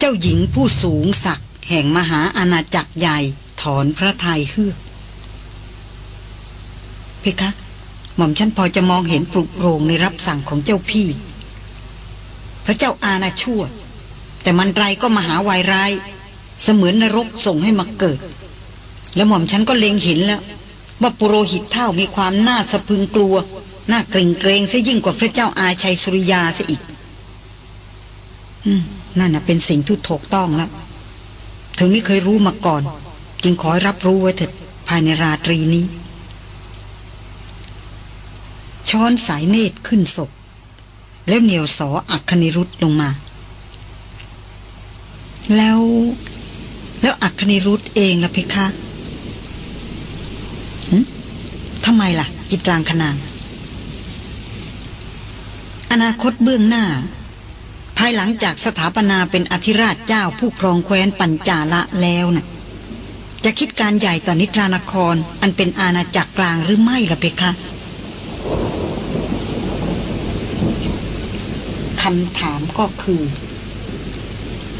เจ้าหญิงผู้สูงศักดิ์แห่งมหาอาณาจักรใหญ่ถอนพระทัยเฮือกเพคะ หม่อมฉันพอจะมองเห็นปลุกโรงในรับสั่งของเจ้าพี่ พระเจ้าอาณาชั่ว แต่มันไรก็มหาวายร้าย เสมือนนรกส่งให้มาเกิด แล้วหม่อมฉันก็เล็งเห็นแล้ว ว่าปุโรหิตเท่ามีความน่าสะพึงกลัว น่าเกรงเกรงซะยิ่งกว่าพระเจ้าอาชัยสุริยาซะอีก อืม นั่นน่ะเป็นสิ่งที่ถูกต้องแล้ว ถึงไม่เคยรู้มาก่อน จึงขอรับรู้ไว้เถิดภายในราตรีนี้ ช้อนสายเนตรขึ้นศพ แล้วเหนียวสออักคณิรุธลงมา แล้ว แล้วอักคณิรุธเองล่ะเพคะทำไมล่ะ จิตรางขนานอนาคตเบื้องหน้า ภายหลังจากสถาปนาเป็นอธิราชเจ้าผู้ครองแคว้นปัญจาละแล้วนะ่ะจะคิดการใหญ่ต่อนิทรานคร อันเป็นอาณาจักรกลางหรือไม่ล่ะเพคะคำถามก็คือ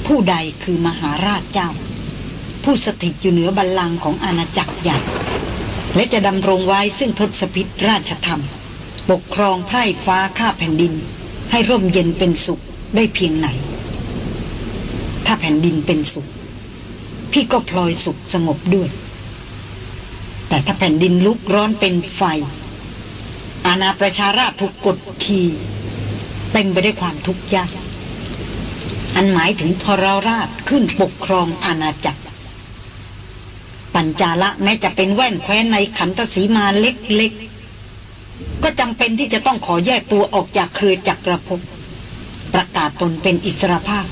ผู้ใดคือมหาราชเจ้า ผู้สถิตอยู่เหนือบัลลังก์ของอาณาจักรใหญ่ และจะดำรงไว้ซึ่งทศพิษราชธรรม ปกครองไพร่ฟ้าข้าแผ่นดิน ให้ร่มเย็นเป็นสุข ได้เพียงไหน ถ้าแผ่นดินเป็นสุข พี่ก็พลอยสุขสงบด้วย แต่ถ้าแผ่นดินลุกร้อนเป็นไฟ อาณาประชาราชถูกกดขี่เต็มไปด้วยความทุกข์ยากอันหมายถึงทรราชขึ้นปกครองอาณาจักร ปัญจาละแม้จะเป็นแว่นแคว้นในขันตสีมาเล็กๆ ก็จำเป็นที่จะต้องขอแยกตัวออกจากเครือจักรภพ ประกาศตนเป็นอิสรภาพ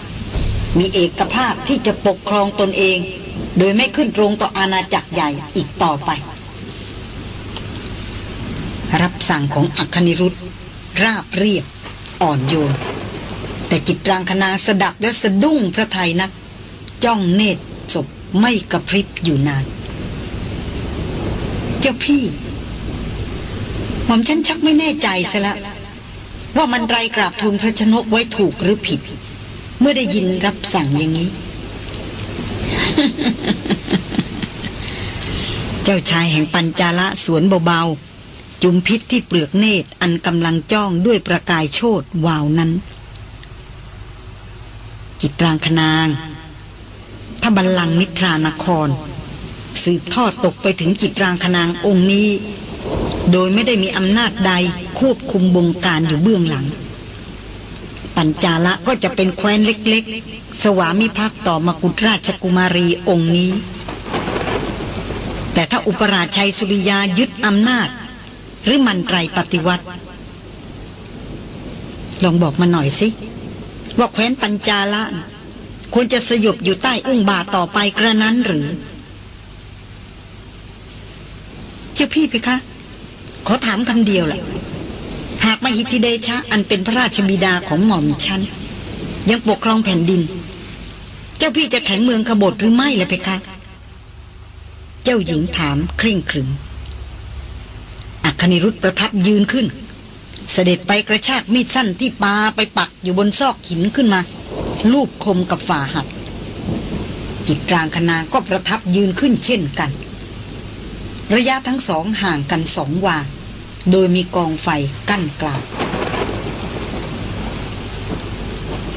มีเอกภาพที่จะปกครองตนเอง โดยไม่ขึ้นตรงต่ออาณาจักรใหญ่อีกต่อไป รับสั่งของอัคนิรุธราบเรียบ อ่อนโยน แต่จิตรางคนางสดับและสะดุ้งพระไทยนัก จ้องเนตรศพไม่กระพริบอยู่นาน เจ้าพี่ หม่อมฉันชักไม่แน่ใจซะแล้ว ว่ามันไรกราบทูลพระชนกไว้ถูกหรือผิด เมื่อได้ยินรับสั่งอย่างนี้ เจ้าชายแห่งปัญจาละสวนเบาๆ จุมพิษที่เปลือกเนตรอันกำลังจ้องด้วยประกายโชดวาวนั้น จิตรางคนาง ถ้าบัลลังก์นิทรานคร สืบทอดตกไปถึงจิตรางคนางองค์นี้ โดยไม่ได้มีอำนาจใดควบคุมบงการอยู่เบื้องหลัง ปัญจาละก็จะเป็นแคว้นเล็กๆ สวามิภักดิ์ต่อมกุฎราชกุมารีองค์นี้ แต่ถ้าอุปราชชัยสุริยายึดอำนาจ หรือมันไตรปฏิวัติ ลองบอกมาหน่อยสิ ว่าแคว้นปัญจาละ ควรจะสยบอยู่ใต้อุ้งบาต่อไปกระนั้นหรือ เจ้าพี่เพคะ ขอถามคำเดียวแหละหากมหิทธิเดชะ อันเป็นพระราชบิดาของหม่อมฉัน ยังปกครองแผ่นดิน เจ้าพี่จะแข็งเมืองขบฏหรือไม่ล่ะเพคะ เจ้าหญิงถามเคร่งครึมอัคนิรุธประทับยืนขึ้น เสด็จไปกระชากมีดสั้นที่ปาไปปักอยู่บนซอกหินขึ้นมา ลูบคมกับฝ่าหัดจิตกลางคณาก็ประทับยืนขึ้นเช่นกัน ระยะทั้งสองห่างกันสองวา โดยมีกองไฟกั้นกลาง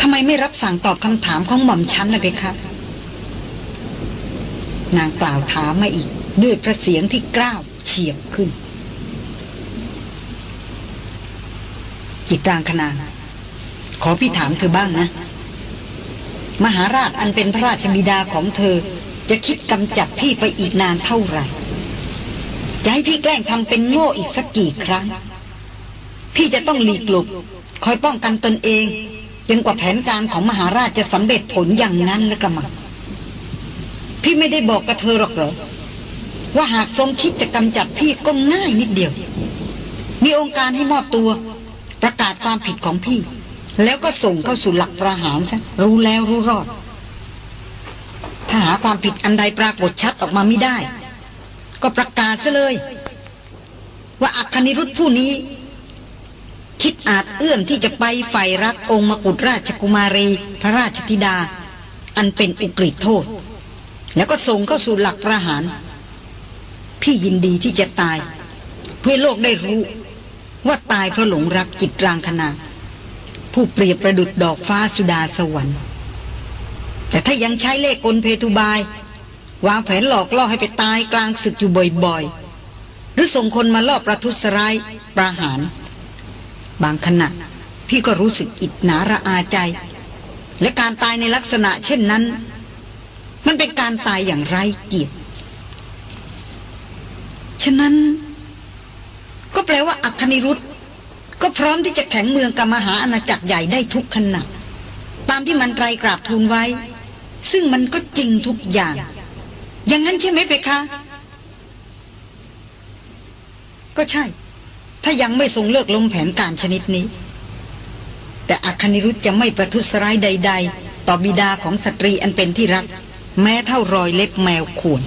ทำไมไม่รับสั่งตอบคำถามของหม่อมชั้นล่ะเพคะ นางกล่าวถามมาอีก ด้วยพระเสียงที่กล้าวเฉียบขึ้น จิตรางคณาขอพี่ถามเธอบ้างนะ มหาราชอันเป็นพระราชบิดาของเธอจะคิดกำจัดพี่ไปอีกนานเท่าไหร่ จะให้พี่แกล้งทำเป็นโง่อีกสักกี่ครั้ง พี่จะต้องหลีกหลบคอยป้องกันตนเองจนกว่าแผนการของมหาราชจะสำเร็จผลอย่างนั้นแล้วกระมังพี่ไม่ได้บอกกับเธอหรอกหรอว่าหากสมคิดจะกำจัดพี่ก็ง่ายนิดเดียว มีองค์การให้มอบตัว ประกาศความผิดของพี่ แล้วก็ส่งเข้าสู่หลักประหารซะรู้แล้วรู้รอด ถ้าหาความผิดอันใดปรากฏชัดออกมาไม่ได้ ก็ประกาศซะเลย ว่าอัคนิรุธผู้นี้ คิดอาจเอื้อมที่จะไปใฝ่รักองค์มกุฎราชกุมารี พระราชธิดา อันเป็นอุกฤษโทษ แล้วก็ส่งเข้าสู่หลักประหาร พี่ยินดีที่จะตาย เพื่อโลกได้รู้ ว่าตายเพราะหลงรักจิตรางคณาผู้เปรียบประดุดดอกฟ้าสุดาสวรรค์แต่ถ้ายังใช้เลขกลเพทุบาย วางแผนหลอกล่อให้ไปตายกลางศึกอยู่บ่อยๆ หรือส่งคนมาล่อประทุษร้ายประหาร บางขณะพี่ก็รู้สึกอิดหนาระอาใจ และการตายในลักษณะเช่นนั้น มันเป็นการตายอย่างไร้เกียรติฉะนั้น ก็แปลว่าอัคนิรุธก็พร้อมที่จะแข็งเมืองกับมหาอาณาจักรใหญ่ได้ทุกขณะตามที่มันไตรกราบทูลไว้ ซึ่งมันก็จริงทุกอย่าง อย่างนั้นใช่ไหมเพคะ ก็ใช่ ถ้ายังไม่ทรงเลิกลมแผนการชนิดนี้ แต่อัคนิรุธจะไม่ประทุษร้ายใด ๆ ต่อบิดาของสตรีอันเป็นที่รัก แม้เท่ารอยเล็บแมวขวน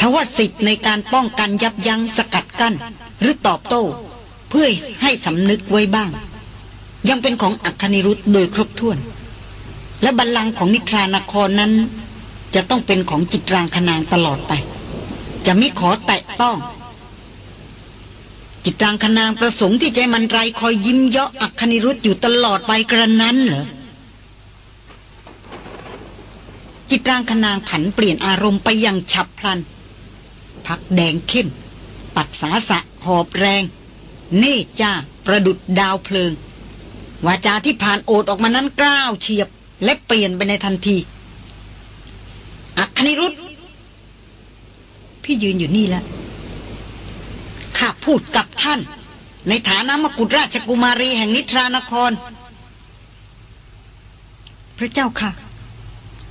ทว่าสิทธิ์ในการป้องกันยับยั้งสกัดกั้น หรือตอบโต้ เพื่อให้สำนึกไว้บ้าง ยังเป็นของอัคนิรุธโดยครบถ้วน และบัลลังก์ของนิทรานครนั้น จะต้องเป็นของจิตรางคนางตลอดไป จะไม่ขอแตะต้อง จิตรางคนางประสงค์ที่ใจมันไรคอยยิ้มเยาะอักคนิรุธอยู่ตลอดไปกระนั้นเหรอจิตรางคนางผันเปลี่ยนอารมณ์ไปอย่างฉับพลัน พักแดงเข้ม ปัดสาสะหอบแรง เน่จ้า ประดุดดาวเพลิง วาจาที่ผ่านโอดออกมานั้นกล้าวเฉียบ และเปลี่ยนไปในทันที อัคนิรุธพี่ยืนอยู่นี่แล้วข้าพูดกับท่าน ในฐานะมกุฎราชกุมารีแห่งนิทรานคร พระเจ้าค่ะ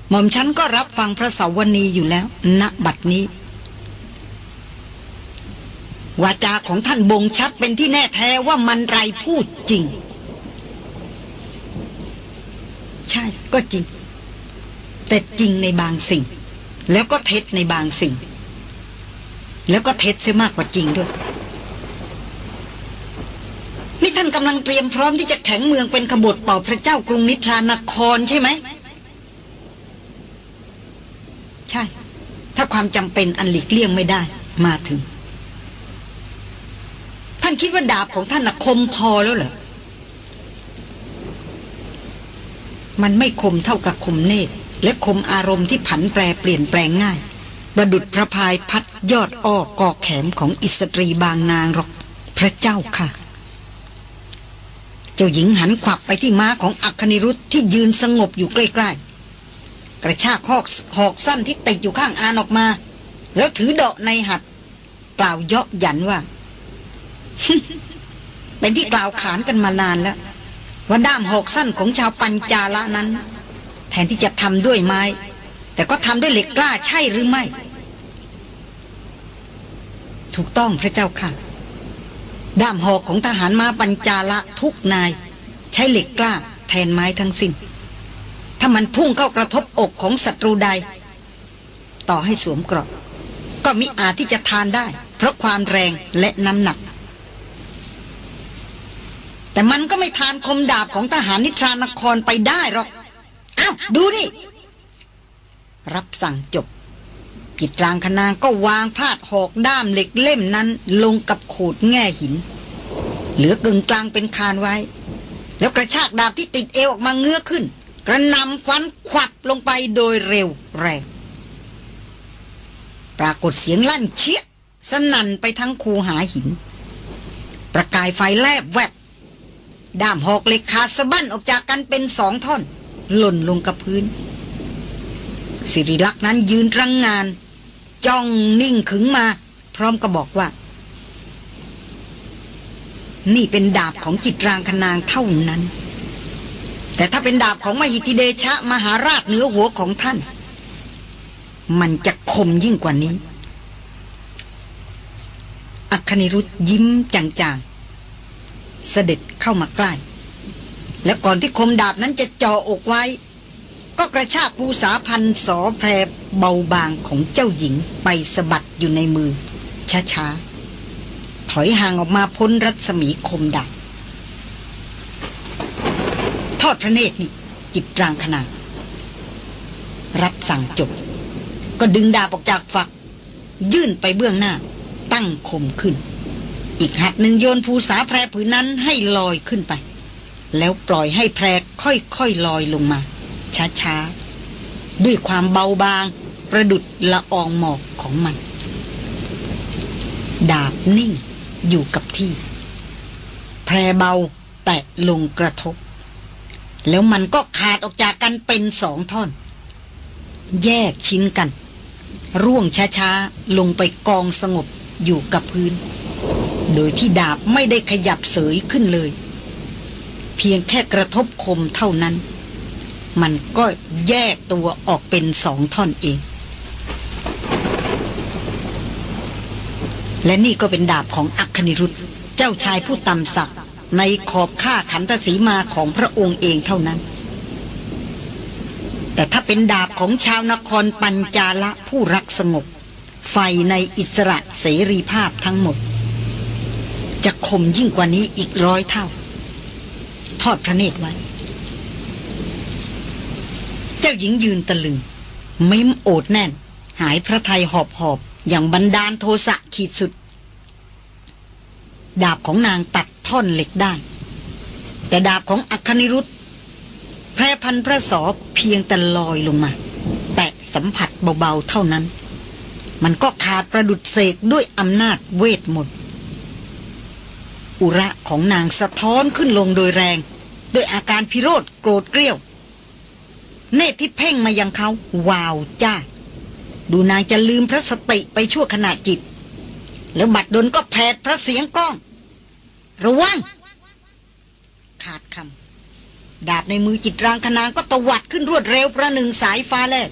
หม่อมฉันก็รับฟังพระสาวนีอยู่แล้ว ณบัดนี้ วาจาของท่านบ่งชัดเป็นที่แน่แท้ว่ามันไรพูดจริง ใช่ก็จริง แต่จริงในบางสิ่ง แล้วก็เท็จในบางสิ่ง แล้วก็เท็จเสียมากกว่าจริงด้วย นี่ท่านกำลังเตรียมพร้อมที่จะแข็งเมืองเป็นขบฏเป่าพระเจ้ากรุงนิทรานครใช่ไหม ใช่ ถ้าความจำเป็นอันหลีกเลี่ยงไม่ได้มาถึง ท่านคิดว่าดาบของท่านคมพอแล้วเหรอมันไม่คมเท่ากับคมเนตร และคมอารมณ์ที่ผันแปรเปลี่ยนแปลงง่าย ประดุดพระพายพัดยอดอ้อกอกแขมของอิสตรีบางนางหรอกพระเจ้าค่ะ เจ้าหญิงหันขวับไปที่ม้าของอัคนิรุธที่ยืนสงบอยู่ใกล้ๆ กระชากหอกหอกสั้นที่ติดอยู่ข้างอานออกมา แล้วถือเดาะในหัดกล่าวเยาะหยันว่า เป็นที่กล่าวขานกันมานานแล้วว่าด้ามหอกสั้นของชาวปัญจาละนั้น นที่จะทำด้วยไม้ แต่ก็ทำด้วยเหล็กกล้าใช่หรือไม่ ถูกต้องพระเจ้าค่ะ ด้ามหอกของทหารมาปัญจาละทุกนาย ใช้เหล็กกล้าแทนไม้ทั้งสิ้น ถ้ามันพุ่งเข้ากระทบอกของศัตรูใด ต่อให้สวมกรอบก็มิอาจที่จะทานได้ เพราะความแรงและน้ำหนัก แต่มันก็ไม่ทานคมดาบของทหารนิทรานครไปได้หรอกาวดูนี่ รับสั่งจบกิจรางคนางก็วางพาดหอกด้ามเหล็กเล่มนั้นลงกับโขดแง่หิน เหลือกึ่งกลางเป็นคานไว้ แล้วกระชากดาบที่ติดเอวออกมาเงื้อขึ้น กระนำฟันขวับลงไปโดยเร็วแรงปรากฏเสียงลั่นเชียสนั่นไปทั้งคูหาหิน ประกายไฟแลบแวบด้ามหอกเหล็กขาดสะบั้นออกจากกันเป็นสองท่อน หล่นลงกับพื้น สิริลักษ์นั้นยืนรังงาน จ้องนิ่งขึงมา พร้อมกับบอกว่า นี่เป็นดาบของจิตรางคนางเท่านั้น แต่ถ้าเป็นดาบของมหิติเดชะ มหาราชเหนือหัวของท่าน มันจะคมยิ่งกว่านี้ อัคนิรุธยิ้มจางๆ เสด็จเข้ามาใกล้ และก่อนที่คมดาบนั้นจะจ่ออกไว้ ก็กระชากภูษาพันสอแพรเบาบางของเจ้าหญิงไปสะบัดอยู่ในมือ ช้าๆ ถอยห่างออกมาพ้นรัศมีคมดาบทอดพระเนตรนี่จิตรางขนาด รับสั่งจบ ก็ดึงดาบออกจากฝัก ยื่นไปเบื้องหน้า ตั้งคมขึ้น อีกหัดหนึ่งโยนภูษาแพรผืนนั้นให้ลอยขึ้นไป แล้วปล่อยให้แพรค่อยๆลอยลงมา ช้าๆ ด้วยความเบาบาง ประดุดละอองหมอกของมัน ดาบนิ่งอยู่กับที่ แพรเบาแตะลงกระทบ แล้วมันก็ขาดออกจากกันเป็นสองท่อน แยกชิ้นกัน ร่วงช้าๆ ลงไปกองสงบอยู่กับพื้น โดยที่ดาบไม่ได้ขยับเสยขึ้นเลย เพียงแค่กระทบคมเท่านั้น มันก็แยกตัวออกเป็นสองท่อนเอง และนี่ก็เป็นดาบของอัคคณิรุธเจ้าชายผู้ต่ำศักดิ์ในขอบข้าขันตสีมาของพระองค์เองเท่านั้น แต่ถ้าเป็นดาบของชาวนครปัญจาละผู้รักสงบ ไฟในอิสระเสรีภาพทั้งหมด จะคมยิ่งกว่านี้อีกร้อยเท่า ทอดพระเนตรไว้ เจ้าหญิงยืนตะลึงมิ้มโอดแน่น หายพระไทยหอบหอบอย่างบันดาลโทสะขีดสุด ดาบของนางตัดท่อนเหล็กได้ แต่ดาบของอัคนิรุธแพร่พันพระสอเพียงแต่ลอยลงมา แตะสัมผัสเบาๆเท่านั้น มันก็ขาดประดุดเสกด้วยอำนาจเวทมนต์ อุระของนางสะท้อนขึ้นลงโดยแรงด้วยอาการพิโรธโกรธเกรี้ยว เนตที่เพ่งมายังเขาวาวจ้า ดูนางจะลืมพระสติไปชั่วขณะจิต แล้วบัดดลก็แผดพระเสียงก้อง ระวัง ขาดคำดาบในมือจิตรางคนางก็ตวัดขึ้นรวดเร็วประหนึ่งสายฟ้าแลบ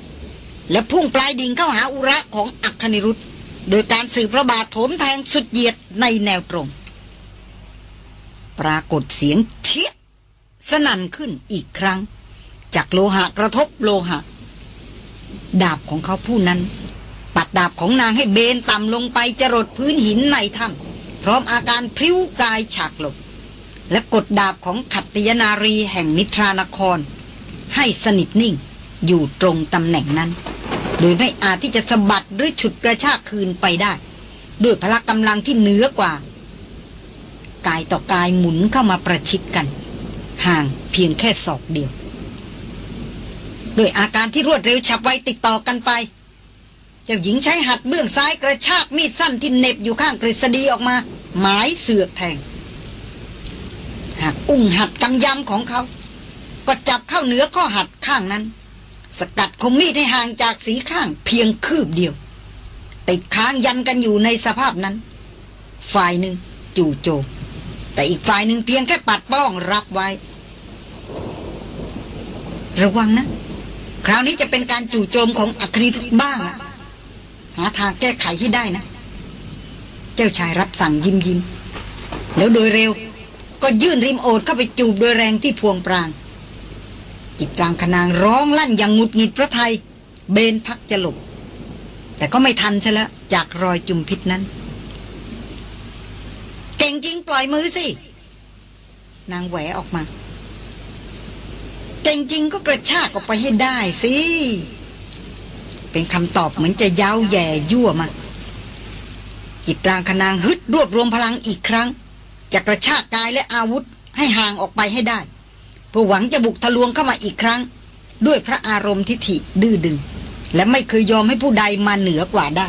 และพุ่งปลายดิ่งเข้าหาอุระของอัคคณิรุธโดยการสื่อพระบาทโถมแทงสุดเหยียดในแนวตรง ปรากฏเสียงเทียสนั่นขึ้นอีกครั้ง จากโลหะกระทบโลหะ ดาบของเขาผู้นั้น ปัดดาบของนางให้เบนต่ำลงไปจรดพื้นหินในถ้ำพร้อมอาการพริ้วกายฉากหลบ และกดดาบของขัตติยนารีแห่งนิทรานคร ให้สนิทนิ่งอยู่ตรงตำแหน่งนั้น โดยไม่อาจที่จะสะบัดหรือฉุดกระชากคืนไปได้ ด้วยพละกำลังที่เหนือกว่า กายต่อกายหมุนเข้ามาประชิดกัน ห่างเพียงแค่ศอกเดียวโดยอาการที่รวดเร็วฉับไวติดต่อกันไป เจ้าหญิงใช้หัดเบื้องซ้ายกระชากมีดสั้นที่เหน็บอยู่ข้างกฤษฎีออกมา หมายเสือกแทง หากอุ้งหัดกำยำของเขา ก็จับเข้าเหนือข้อหัดข้างนั้น สกัดคมมีดให้ห่างจากสีข้างเพียงคืบเดียว ติดค้างยันกันอยู่ในสภาพนั้น ฝ่ายหนึ่งจู่โจม แต่อีกฝ่ายหนึ่งเพียงแค่ปัดป้องรับไว้ ระวังนะ คราวนี้จะเป็นการจู่โจมของอัครีทุบ้างอะหาทางแก้ไขให้ได้นะ เจ้าชายรับสั่งยิ้มยิ้มแล้วโดยเร็ว ก็ยื่นริมโอดเข้าไปจูบโดยแรงที่พวงปรางจิตรางคนางร้องลั่นอย่างงุดหงิดพระไทย เบนพักจะหลบ แต่ก็ไม่ทันใช่แล้วจากรอยจุมพิษนั้น ก่งจริงปล่อยมือสิ นางแหวออกมา เก่งจริงก็กระชากออกไปให้ได้สิ เป็นคำตอบเหมือนจะเย้าแย่ยั่วมา จิตรางคนางฮึดรวบรวมพลังอีกครั้งจะกระชากกายและอาวุธให้ห่างออกไปให้ได้เพื่อหวังจะบุกทะลวงเข้ามาอีกครั้ง ด้วยพระอารมณ์ทิฐิดื้อดึง และไม่เคยยอมให้ผู้ใดมาเหนือกว่าได้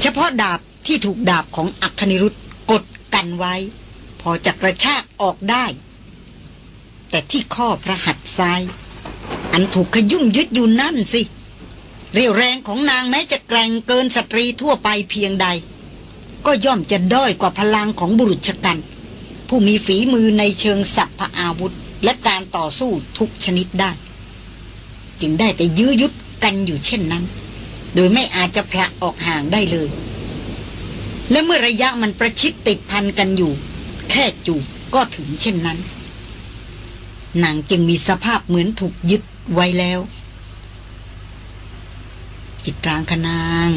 เฉพาะดาบ ที่ถูกดาบของอัคคณิรุธกดกันไว้ พอจะกระชากออกได้ แต่ที่ข้อพระหัตถ์ซ้าย อันถูกขยุ่มยึดอยู่นั่นสิ เรียวแรงของนางแม้จะแกร่งเกินสตรีทั่วไปเพียงใด ก็ย่อมจะด้อยกว่าพลังของบุรุษชกัน ผู้มีฝีมือในเชิงสัพพอาวุธ และการต่อสู้ทุกชนิดได้ จึงได้แต่ยื้อยุดกันอยู่เช่นนั้น โดยไม่อาจจะผละออกห่างได้เลย และเมื่อระยะมันประชิดติดพันกันอยู่ แค่จูบก็ถึงเช่นนั้นนางจึงมีสภาพเหมือนถูกยึดไว้แล้ว จิตรางคนาง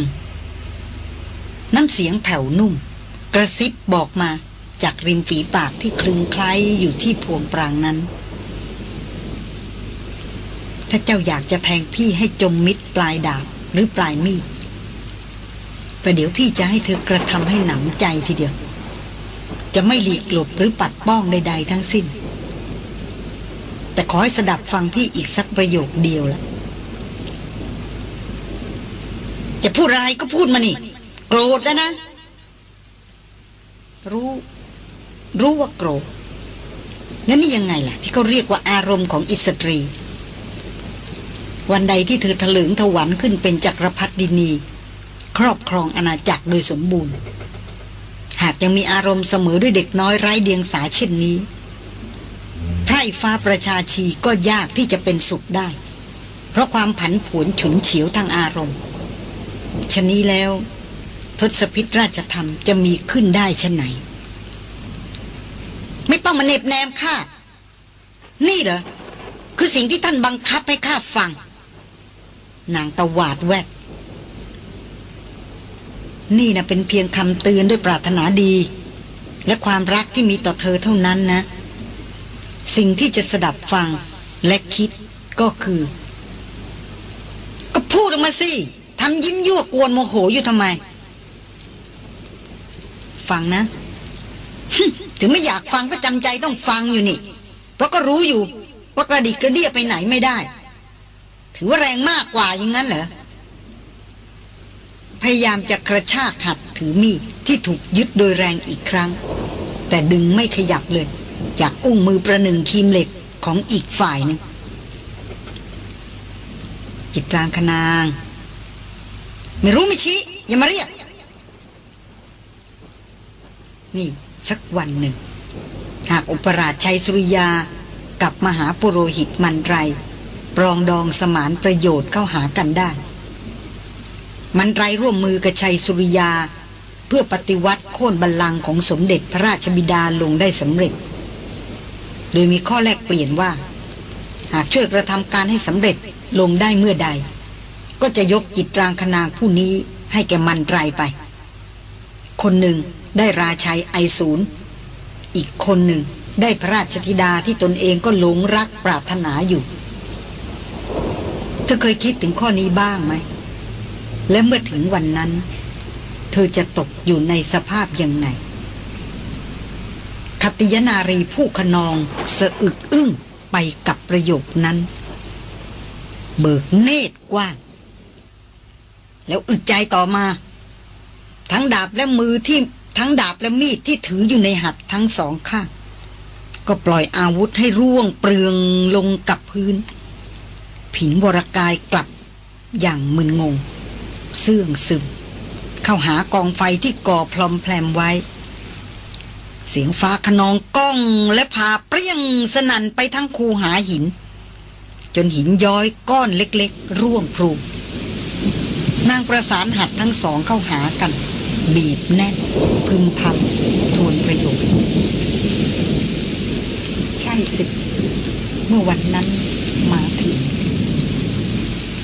น้ำเสียงแผ่วนุ่ม กระซิบบอกมาจากริมฝีปากที่คลึงคล้ายอยู่ที่พวงปรางนั้น ถ้าเจ้าอยากจะแทงพี่ให้จมมิดปลายดาบหรือปลายมีด ประเดี๋ยวพี่จะให้เธอกระทำให้หนำใจทีเดียว จะไม่หลีกหลบหรือปัดป้องใดๆทั้งสิ้น แต่ขอให้สดับฟังพี่อีกสักประโยคเดียวละจะพูดอะไรก็พูดมานี่ โกรธแล้วนะ รู้ รู้ว่าโกรธนั่นนี่ยังไงล่ะ ที่เขาเรียกว่าอารมณ์ของอิสตรี วันใดที่เธอถลึงถวันขึ้นเป็นจักรพรรดินี ครอบครองอาณาจักรโดยสมบูรณ์ หากยังมีอารมณ์เสมอด้วยเด็กน้อยไร้เดียงสาเช่นนี้ไพร่ฟ้าประชาชีก็ยากที่จะเป็นสุขได้ เพราะความผันผวนฉุนเฉียวทางอารมณ์ ชนี้แล้ว ทศพิษราชธรรมจะมีขึ้นได้เช่นไหน ไม่ต้องมาเน็บแนมข้านี่เหรอ คือสิ่งที่ท่านบังคับให้ข้าฟัง นางตะวาดแวด นี่นะเป็นเพียงคำเตือนด้วยปรารถนาดี และความรักที่มีต่อเธอเท่านั้นนะ สิ่งที่จะสดับฟังและคิดก็คือ ก็พูดออกมาสิทำยิ้มยั่วกวนโมโหอยู่ทำไม ฟังนะ ถึงไม่อยากฟังก็จำใจต้องฟังอยู่นี่ เพราะก็รู้อยู่ว่ากระดิกกระเดียไปไหนไม่ได้ ถือว่าแรงมากกว่าอย่างนั้นเหรอ พยายามจะกระชากหัดถือมีดที่ถูกยึดโดยแรงอีกครั้ง แต่ดึงไม่ขยับเลย จากอุ้งมือประหนึ่งคีมเหล็กของอีกฝ่ายหนึ่งจิตรางคนาง ไม่รู้ไม่ชี้อย่ามาเรียก นี่สักวันหนึ่ง หากอุปราชชัยสุริยากับมหาปุโรหิตมันไรปรองดองสมานประโยชน์เข้าหากันได้ มันไรร่วมมือกับชัยสุริยา เพื่อปฏิวัติโค่นบัลลังก์ของสมเด็จพระราชบิดาลงได้สำเร็จ โดยมีข้อแลกเปลี่ยนว่า หากช่วยกระทำการให้สำเร็จลงได้เมื่อใด ก็จะยกจิตรางคนางผู้นี้ให้แก่มันไรไป คนหนึ่งได้ราชัยไอศูนย์อีกคนหนึ่งได้พระราชธิดาที่ตนเองก็หลงรักปรารถนาอยู่ เธอเคยคิดถึงข้อนี้บ้างไหม และเมื่อถึงวันนั้น เธอจะตกอยู่ในสภาพยังไงคติยนารีผู้ขนองสะอึกอึ้งไปกับประโยคนั้น เบิกเนตรกว้าง แล้วอึดใจต่อมา ทั้งดาบและมือที่ทั้งดาบและมีดที่ถืออยู่ในหัดทั้งสองข้าง ก็ปล่อยอาวุธให้ร่วงเปลืองลงกับพื้น ผิงวรกายกลับอย่างมึนงง เสื่องซึม เข้าหากองไฟที่ก่อพลอมแพลมไว้ เสียงฟ้าขนองก้องและพาเปรี้ยงสนั่นไปทั้งคูหาหิน จนหินย้อยก้อนเล็กๆ ร่วงพรูนางประสานหัดทั้งสองเข้าหากัน บีบแน่น พึมพำทวนประโยชน์ใช่สิ เมื่อวันนั้นมาถึง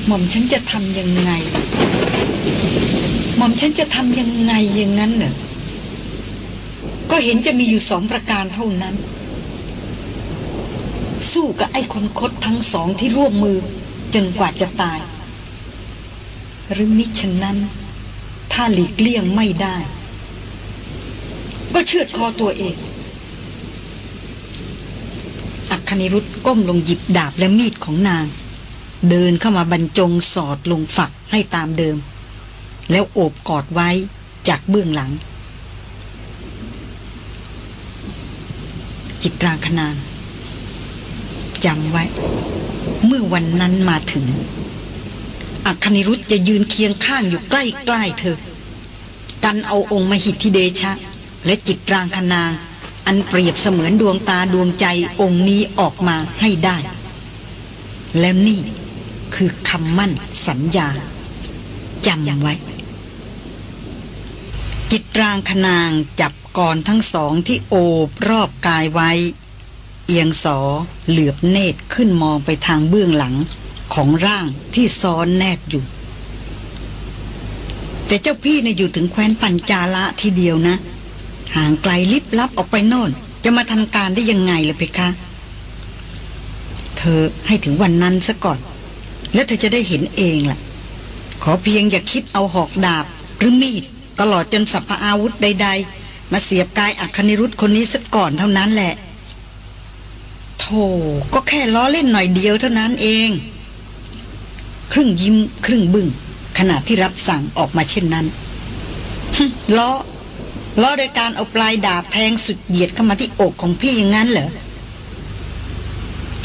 หม่อมฉันจะทำยังไง หม่อมฉันจะทำยังไงอย่างนั้นเหรอก็เห็นจะมีอยู่สองประการเท่านั้น สู้กับไอ้คนคดทั้งสองที่ร่วมมือจนกว่าจะตาย หรือมิฉะนั้น ถ้าหลีกเลี่ยงไม่ได้ ก็เชือดคอตัวเองอัคนิรุธก้มลงหยิบดาบและมีดของนาง เดินเข้ามาบรรจงสอดลงฝักให้ตามเดิม แล้วโอบกอดไว้จากเบื้องหลัง จิตราคนางจำไว้ เมื่อวันนั้นมาถึง อัคนิรุธจะยืนเคียงข้างอยู่ใกล้ๆเธอ กันเอาองค์มหิทธิเดชะ และจิตรางคนาง อันเปรียบเสมือนดวงตาดวงใจองค์นี้ออกมาให้ได้ แล้วนี่ คือคำมั่นสัญญาจำไว้ จิตรางคนางจับกรทั้งสองที่โอบรอบกายไว้ เอียงสอเหลือบเนตรขึ้นมองไปทางเบื้องหลังของร่างที่ซ้อนแนบอยู่ แต่เจ้าพี่นะ่ยอยู่ถึงแคว้นปัญจาละทีเดียวนะ ห่างไกลลิบลับออกไปโน่น จะมาทันการได้ยังไงล่ะเพคะ เธอให้ถึงวันนั้นซะก่อน แล้วเธอจะได้เห็นเองล่ะ ขอเพียงอย่าคิดเอาหอกดาบหรือมีด ตลอดจนสัพพอาวุธใด ๆ มาเสียบกายอัคนิรุธคนนี้สักก่อนเท่านั้นแหละโธ่ก็แค่ล้อเล่นหน่อยเดียวเท่านั้นเอง ครึ่งยิ้มครึ่งบึง้งขณะที่รับสั่งออกมาเช่นนั้นล้อล้อโดยการเอาปลายดาบแทงสุดเหยียดเข้ามาที่อกของพี่อย่างนั้นเหรอ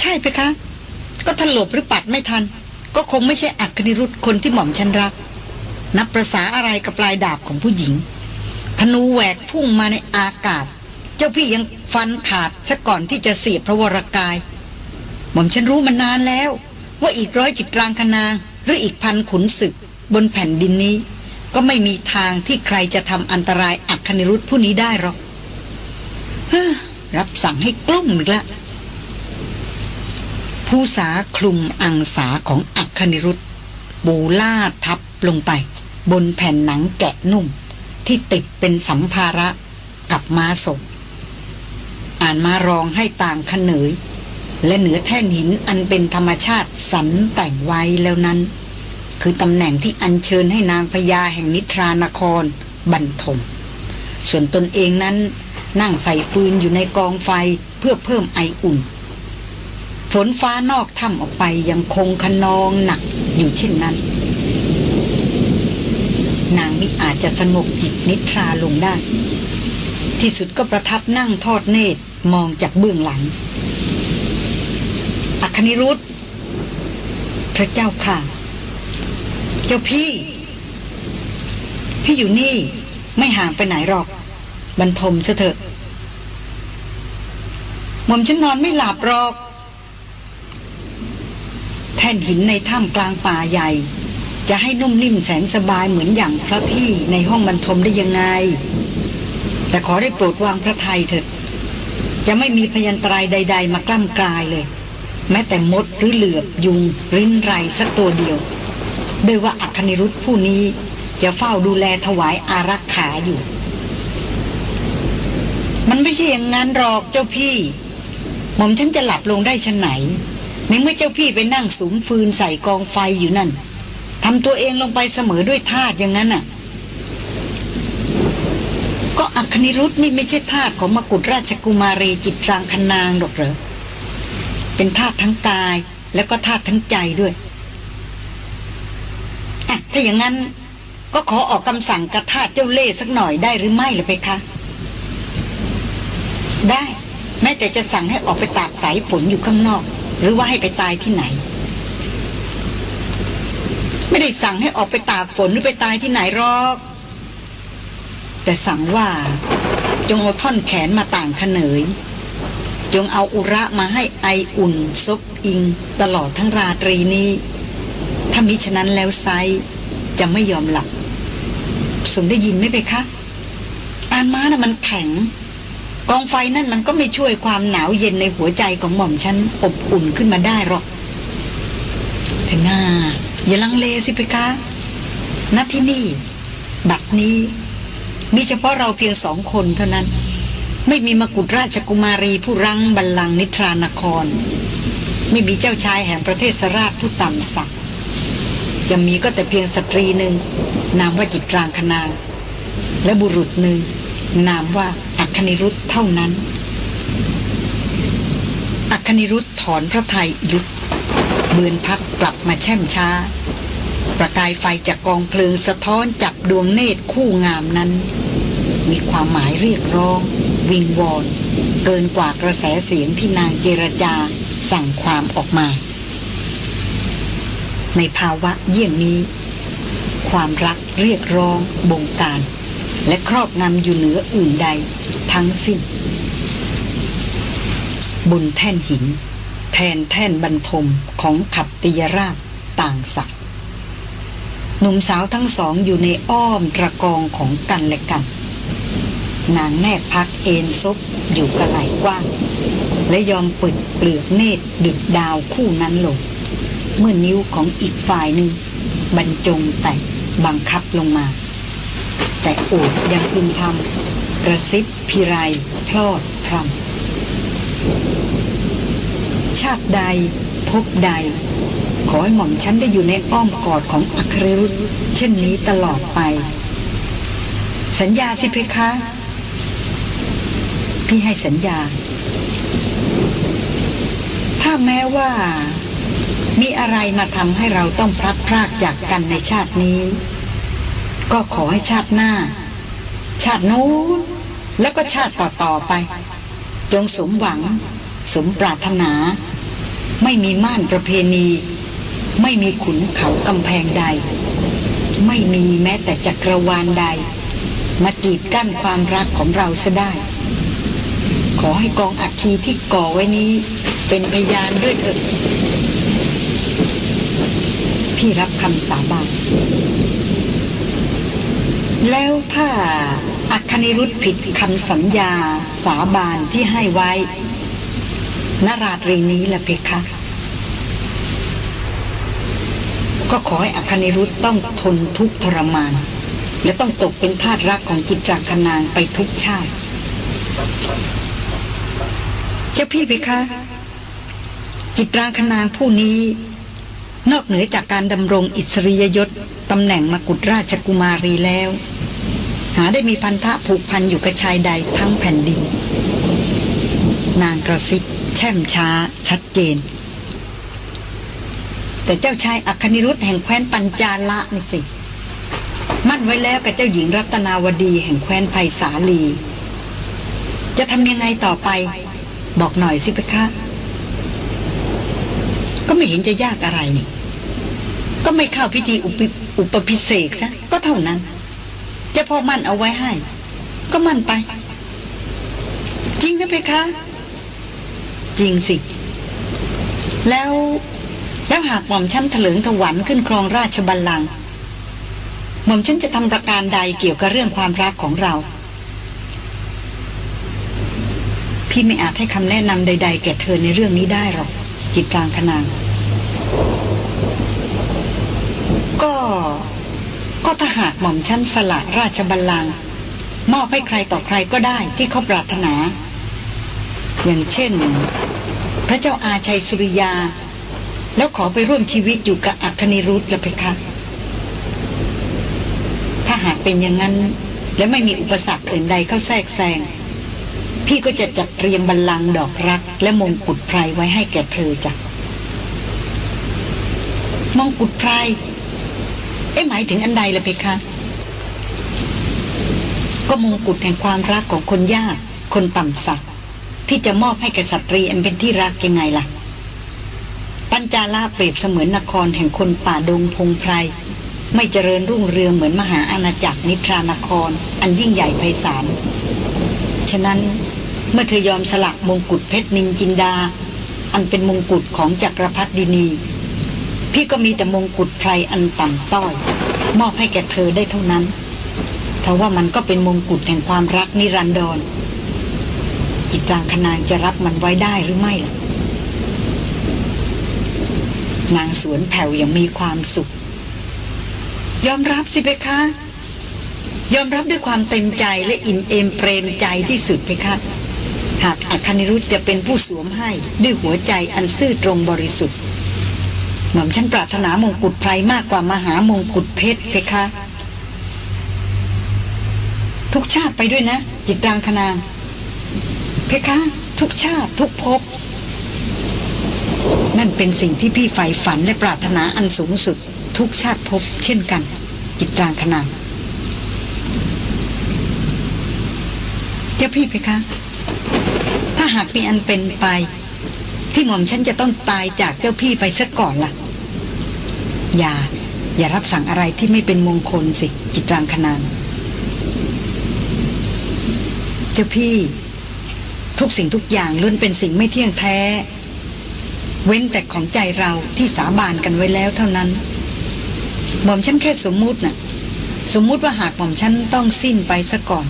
ใช่ไปคะ ก็ถลบหรือปัดไม่ทัน ก็คงไม่ใช่อักนิรุธคนที่หม่อมฉันรัก นับประษาอะไรกับปลายดาบของผู้หญิง ธนูแหวกพุ่งมาในอากาศ เจ้าพี่ยังฟันขาดซะก่อนที่จะเสียพระวรากาย หม่อมฉันรู้มานานแล้ว ว่าอีกร้อยจิตรางคนางหรืออีกพันขุนศึก บนแผ่นดินนี้ ก็ไม่มีทางที่ใครจะทำอันตรายอักคณิรุธผู้นี้ได้หรอกรับสั่งให้กลุ้มอีกละ ผู้สาคลุมอังสาของอักคณิรุธบูล่าทับลงไป บนแผ่นหนังแกะนุ่ม ที่ติดเป็นสัมภาระกับม้าศพอ่านมารองให้ต่างขเนยและเหนือแท่นหินอันเป็นธรรมชาติสันแต่งไว้แล้วนั้น คือตำแหน่งที่อัญเชิญให้นางพญาแห่งนิทรานครบรรทม ส่วนตนเองนั้นนั่งใส่ฟืนอยู่ในกองไฟเพื่อเพิ่มไออุ่น ฝนฟ้านอกถ้ำออกไปยังคงคะนองหนักอยู่เช่นนั้น นางมิอาจจะสงบจิตนิทราลงได้ ที่สุดก็ประทับนั่งทอดเนตรมองจากเบื้องหลัง อัคนิรุธพระเจ้าค่ะ เจ้าพี่ พี่อยู่นี่ไม่ห่างไปไหนหรอก บรรทมซะเถอะหม่อมฉันนอนไม่หลับหรอก ท่นหินในถ้ำกลางป่าใหญ่ จะให้นุ่มนิ่มแสนสบายเหมือนอย่างพระที่ในห้องบรรทมได้ยังไง แต่ขอได้โปรดวางพระทัยเถิดจะไม่มีพยันตรายใด ๆ มากล้ำกลายเลย แม้แต่มดหรือเหลือบยุงริ้นไรสักตัวเดียวโดยว่าอัคนิรุธผู้นี้จะเฝ้าดูแลถวายอารักขาอยู่ มันไม่ใช่อย่างนั้นหรอกเจ้าพี่ หม่อมฉันจะหลับลงได้ชนไหน ในเมื่อเจ้าพี่ไปนั่งสูมฟืนใส่กองไฟอยู่นั่นทำตัวเองลงไปเสมอด้วยธาตุอย่างนั้นน่ะ ก็อัคนิรุธนี่ไม่ใช่ธาตุของมกุฎราชกุมารีจิตรางคนางหรอกเหรอ เป็นธาตุทั้งกายแล้วก็ธาตุทั้งใจด้วยถ้าอย่างนั้นก็ขอออกคำสั่งกระทาตุเจ้าเล่สักหน่อยได้หรือไม่หรือไปคะ ได้ แม้แต่จะสั่งให้ออกไปตากสายฝนอยู่ข้างนอก หรือว่าให้ไปตายที่ไหน ไม่ได้สั่งให้ออกไปตากฝนหรือไปตายที่ไหนหรอก แต่สั่งว่าจงเอาท่อนแขนมาต่างขเนย จงเอาอุระมาให้ไออุ่นซบอิง ตลอดทั้งราตรีนี้ ถ้ามิฉะนั้นแล้วไซจะไม่ยอมหลับสมได้ยินไม่ไปคะ อานม้านะ่ะมันแข็ง กองไฟนั่นมันก็ไม่ช่วยความหนาวเย็นในหัวใจของหม่อมฉันอบอุ่นขึ้นมาได้หรอกเถอหน้าอย่าลังเลสิไปคะณที่นี่ บัดนี้ มีเฉพาะเราเพียงสองคนเท่านั้น ไม่มีมกุฎราชกุมารีผู้รังบัลลังก์นิทรานคร ไม่มีเจ้าชายแห่งประเทศสราชผู้ต่ำสักจะมีก็แต่เพียงสตรีหนึ่ง นามว่าจิตรางคนาง และบุรุษหนึ่ง นามว่า คนิรุธเท่านั้น อัคนิรุธถอนพระไทยยุดเบือนพักกลับมาแช่มช้า ประกายไฟจากกองเพลิงสะท้อนจับดวงเนตรคู่งามนั้น มีความหมายเรียกร้อง วิงวอน เกินกว่ากระแสเสียงที่นางเจรจาสั่งความออกมา ในภาวะเยี่ยงนี้ ความรักเรียกร้องบงการ และครอบงำอยู่เหนืออื่นใด ทั้งสิ้น บนแท่นหิน แทนแท่นบรรทมของขัตติยราชต่างศักดิ์หนุ่มสาวทั้งสองอยู่ในอ้อมตระกองของกันและกัน นางแนบพักเอนซบอยู่กระไหลกว้าง และยอมปิดเปลือกเนตรดุดดาวคู่นั้นลง เมื่อนิ้วของอีกฝ่ายหนึ่งบรรจงแต่บังคับลงมา แต่โอดยังพึมพำ ระซิบพิไรพลอดพรำชาติใดพบใด ขอให้หม่อมฉันได้อยู่ในอ้อมกอดของอัครรุธเช่นนี้ตลอดไป สัญญาสิเพคะ พี่ให้สัญญา ถ้าแม้ว่า มีอะไรมาทำให้เราต้องพลัดพรากจากกันในชาตินี้ ก็ขอให้ชาติหน้า ชาตินู้นแล้วก็ชาติต่อๆไป จงสมหวัง สมปรารถนา ไม่มีม่านประเพณี ไม่มีขุนเขากำแพงใด ไม่มีแม้แต่จักรวาลใด มากีดกั้นความรักของเราเสียได้ ขอให้กองอัคคีที่ก่อไว้นี้ เป็นพยานด้วยเถิดพี่รับคำสาบาน แล้วถ้าอัคนิรุธผิดคำสัญญาสาบานที่ให้ไว้นราตรีนี้ละเพคะก็ขอให้อัคนิรุธต้องทนทุกข์ทรมาน และต้องตกเป็นทาสรักของจิตราคนางไปทุกชาติ เจ้าพี่เพคะ จิตราคนางผู้นี้ นอกเหนือจากการดำรงอิสริยยศตำแหน่งมกุฎราชกุมารีแล้ว หาได้มีพันธะผูกพันอยู่กับชายใดทั้งแผ่นดิน นางกระซิบแช่มช้า ชัดเจน แต่เจ้าชายอัคนิรุธแห่งแคว้นปัญจาละนี่สิ มั่นไว้แล้วกับเจ้าหญิงรัตนาวดีแห่งแคว้นไผ่สาลี จะทำยังไงต่อไป บอกหน่อยสิเพคะก็ไม่เห็นจะยากอะไรนี่ ก็ไม่เข้าพิธีอุปอุปพิเศษซะก็เท่านั้น จะพอมั่นเอาไว้ให้ ก็มั่นไป จริงนะเพคะ จริงสิ แล้วแล้วหากหม่อมชั้นเถลิงถวันขึ้นครองราชบัลลังก์หม่อมชั้นจะทำประการใดเกี่ยวกับเรื่องความรักของเรา พี่ไม่อาจให้คำแนะนำใด ๆ แก่เธอในเรื่องนี้ได้หรอกจิตรางคนาง ก็ก็ถ้าหากหม่อมชั้นสละราชบัลลังก์มอบให้ใครต่อใครก็ได้ที่เขาปรารถนา อย่างเช่น พระเจ้าอาชัยสุริยา แล้วขอไปร่วมชีวิตอยู่กับอัคนิรุธละเพคะถ้าหากเป็นอย่างนั้น และไม่มีอุปสรรคอื่นใดเข้าแทรกแซงพี่ก็จะจัดเตรียมบัลลังก์ดอกรัก และมงกุฎไพรไว้ให้แก่เธอจ้ะมงกุฎไพร อ๊ะหมายถึงอันใดล่ะเพคะ ก็มงกุฎแห่งความรักของคนยาก คนต่ำสักที่จะมอบให้แก่สตรีอันเป็นที่รักยังไงล่ะ ปัญจาลาเปรียบเสมือนนครแห่งคนป่าดงพงไพรไม่เจริญรุ่งเรืองเหมือนมหาอาณาจักรนิทรานคร อันยิ่งใหญ่ไพศาล ฉะนั้นเมื่อเธอยอมสละมงกุฎเพชรนินจินดา อันเป็นมงกุฎของจักรพรรดินี พี่ก็มีแต่มงกุฎไพรอันต่ำต้อย มอบให้แก่เธอได้เท่านั้นทว่ามันก็เป็นมงกุฎแห่งความรักนิรันดร จิตรางคนางจะรับมันไว้ได้หรือไม่ล่ะนางสวนแผ่วอย่างมีความสุข ยอมรับสิเพคะ ยอมรับด้วยความเต็มใจและอินเอมเปรมใจที่สุดเพคะ หากอัคนิรุธจะเป็นผู้สวมให้ด้วยหัวใจอันซื่อตรงบริสุทธิ์ หม่อมฉันปรารถนามงกุฎไพรมากกว่ามหามงกุฎเพชรเพคะ ทุกชาติไปด้วยนะ จิตรางคนางเพคะ ทุกชาติทุกภพนั่นเป็นสิ่งที่พี่ใฝ่ฝันและปรารถนาอันสูงสุด ทุกชาติภพเช่นกัน จิตรางคนางเจ้าพี่เพคะ ถ้าหากมีอันเป็นไป ที่หม่อมฉันจะต้องตายจากเจ้าพี่ไปซะก่อนล่ะ อย่า อย่ารับสั่งอะไรที่ไม่เป็นมงคลสิจิตรางคนางเจ้าพี่ ทุกสิ่งทุกอย่างล้วนเป็นสิ่งไม่เที่ยงแท้ เว้นแต่ของใจเราที่สาบานกันไว้แล้วเท่านั้นหม่อมฉันแค่สมมุติน่ะ สมมุติว่าหากหม่อมฉันต้องสิ้นไปซะก่อน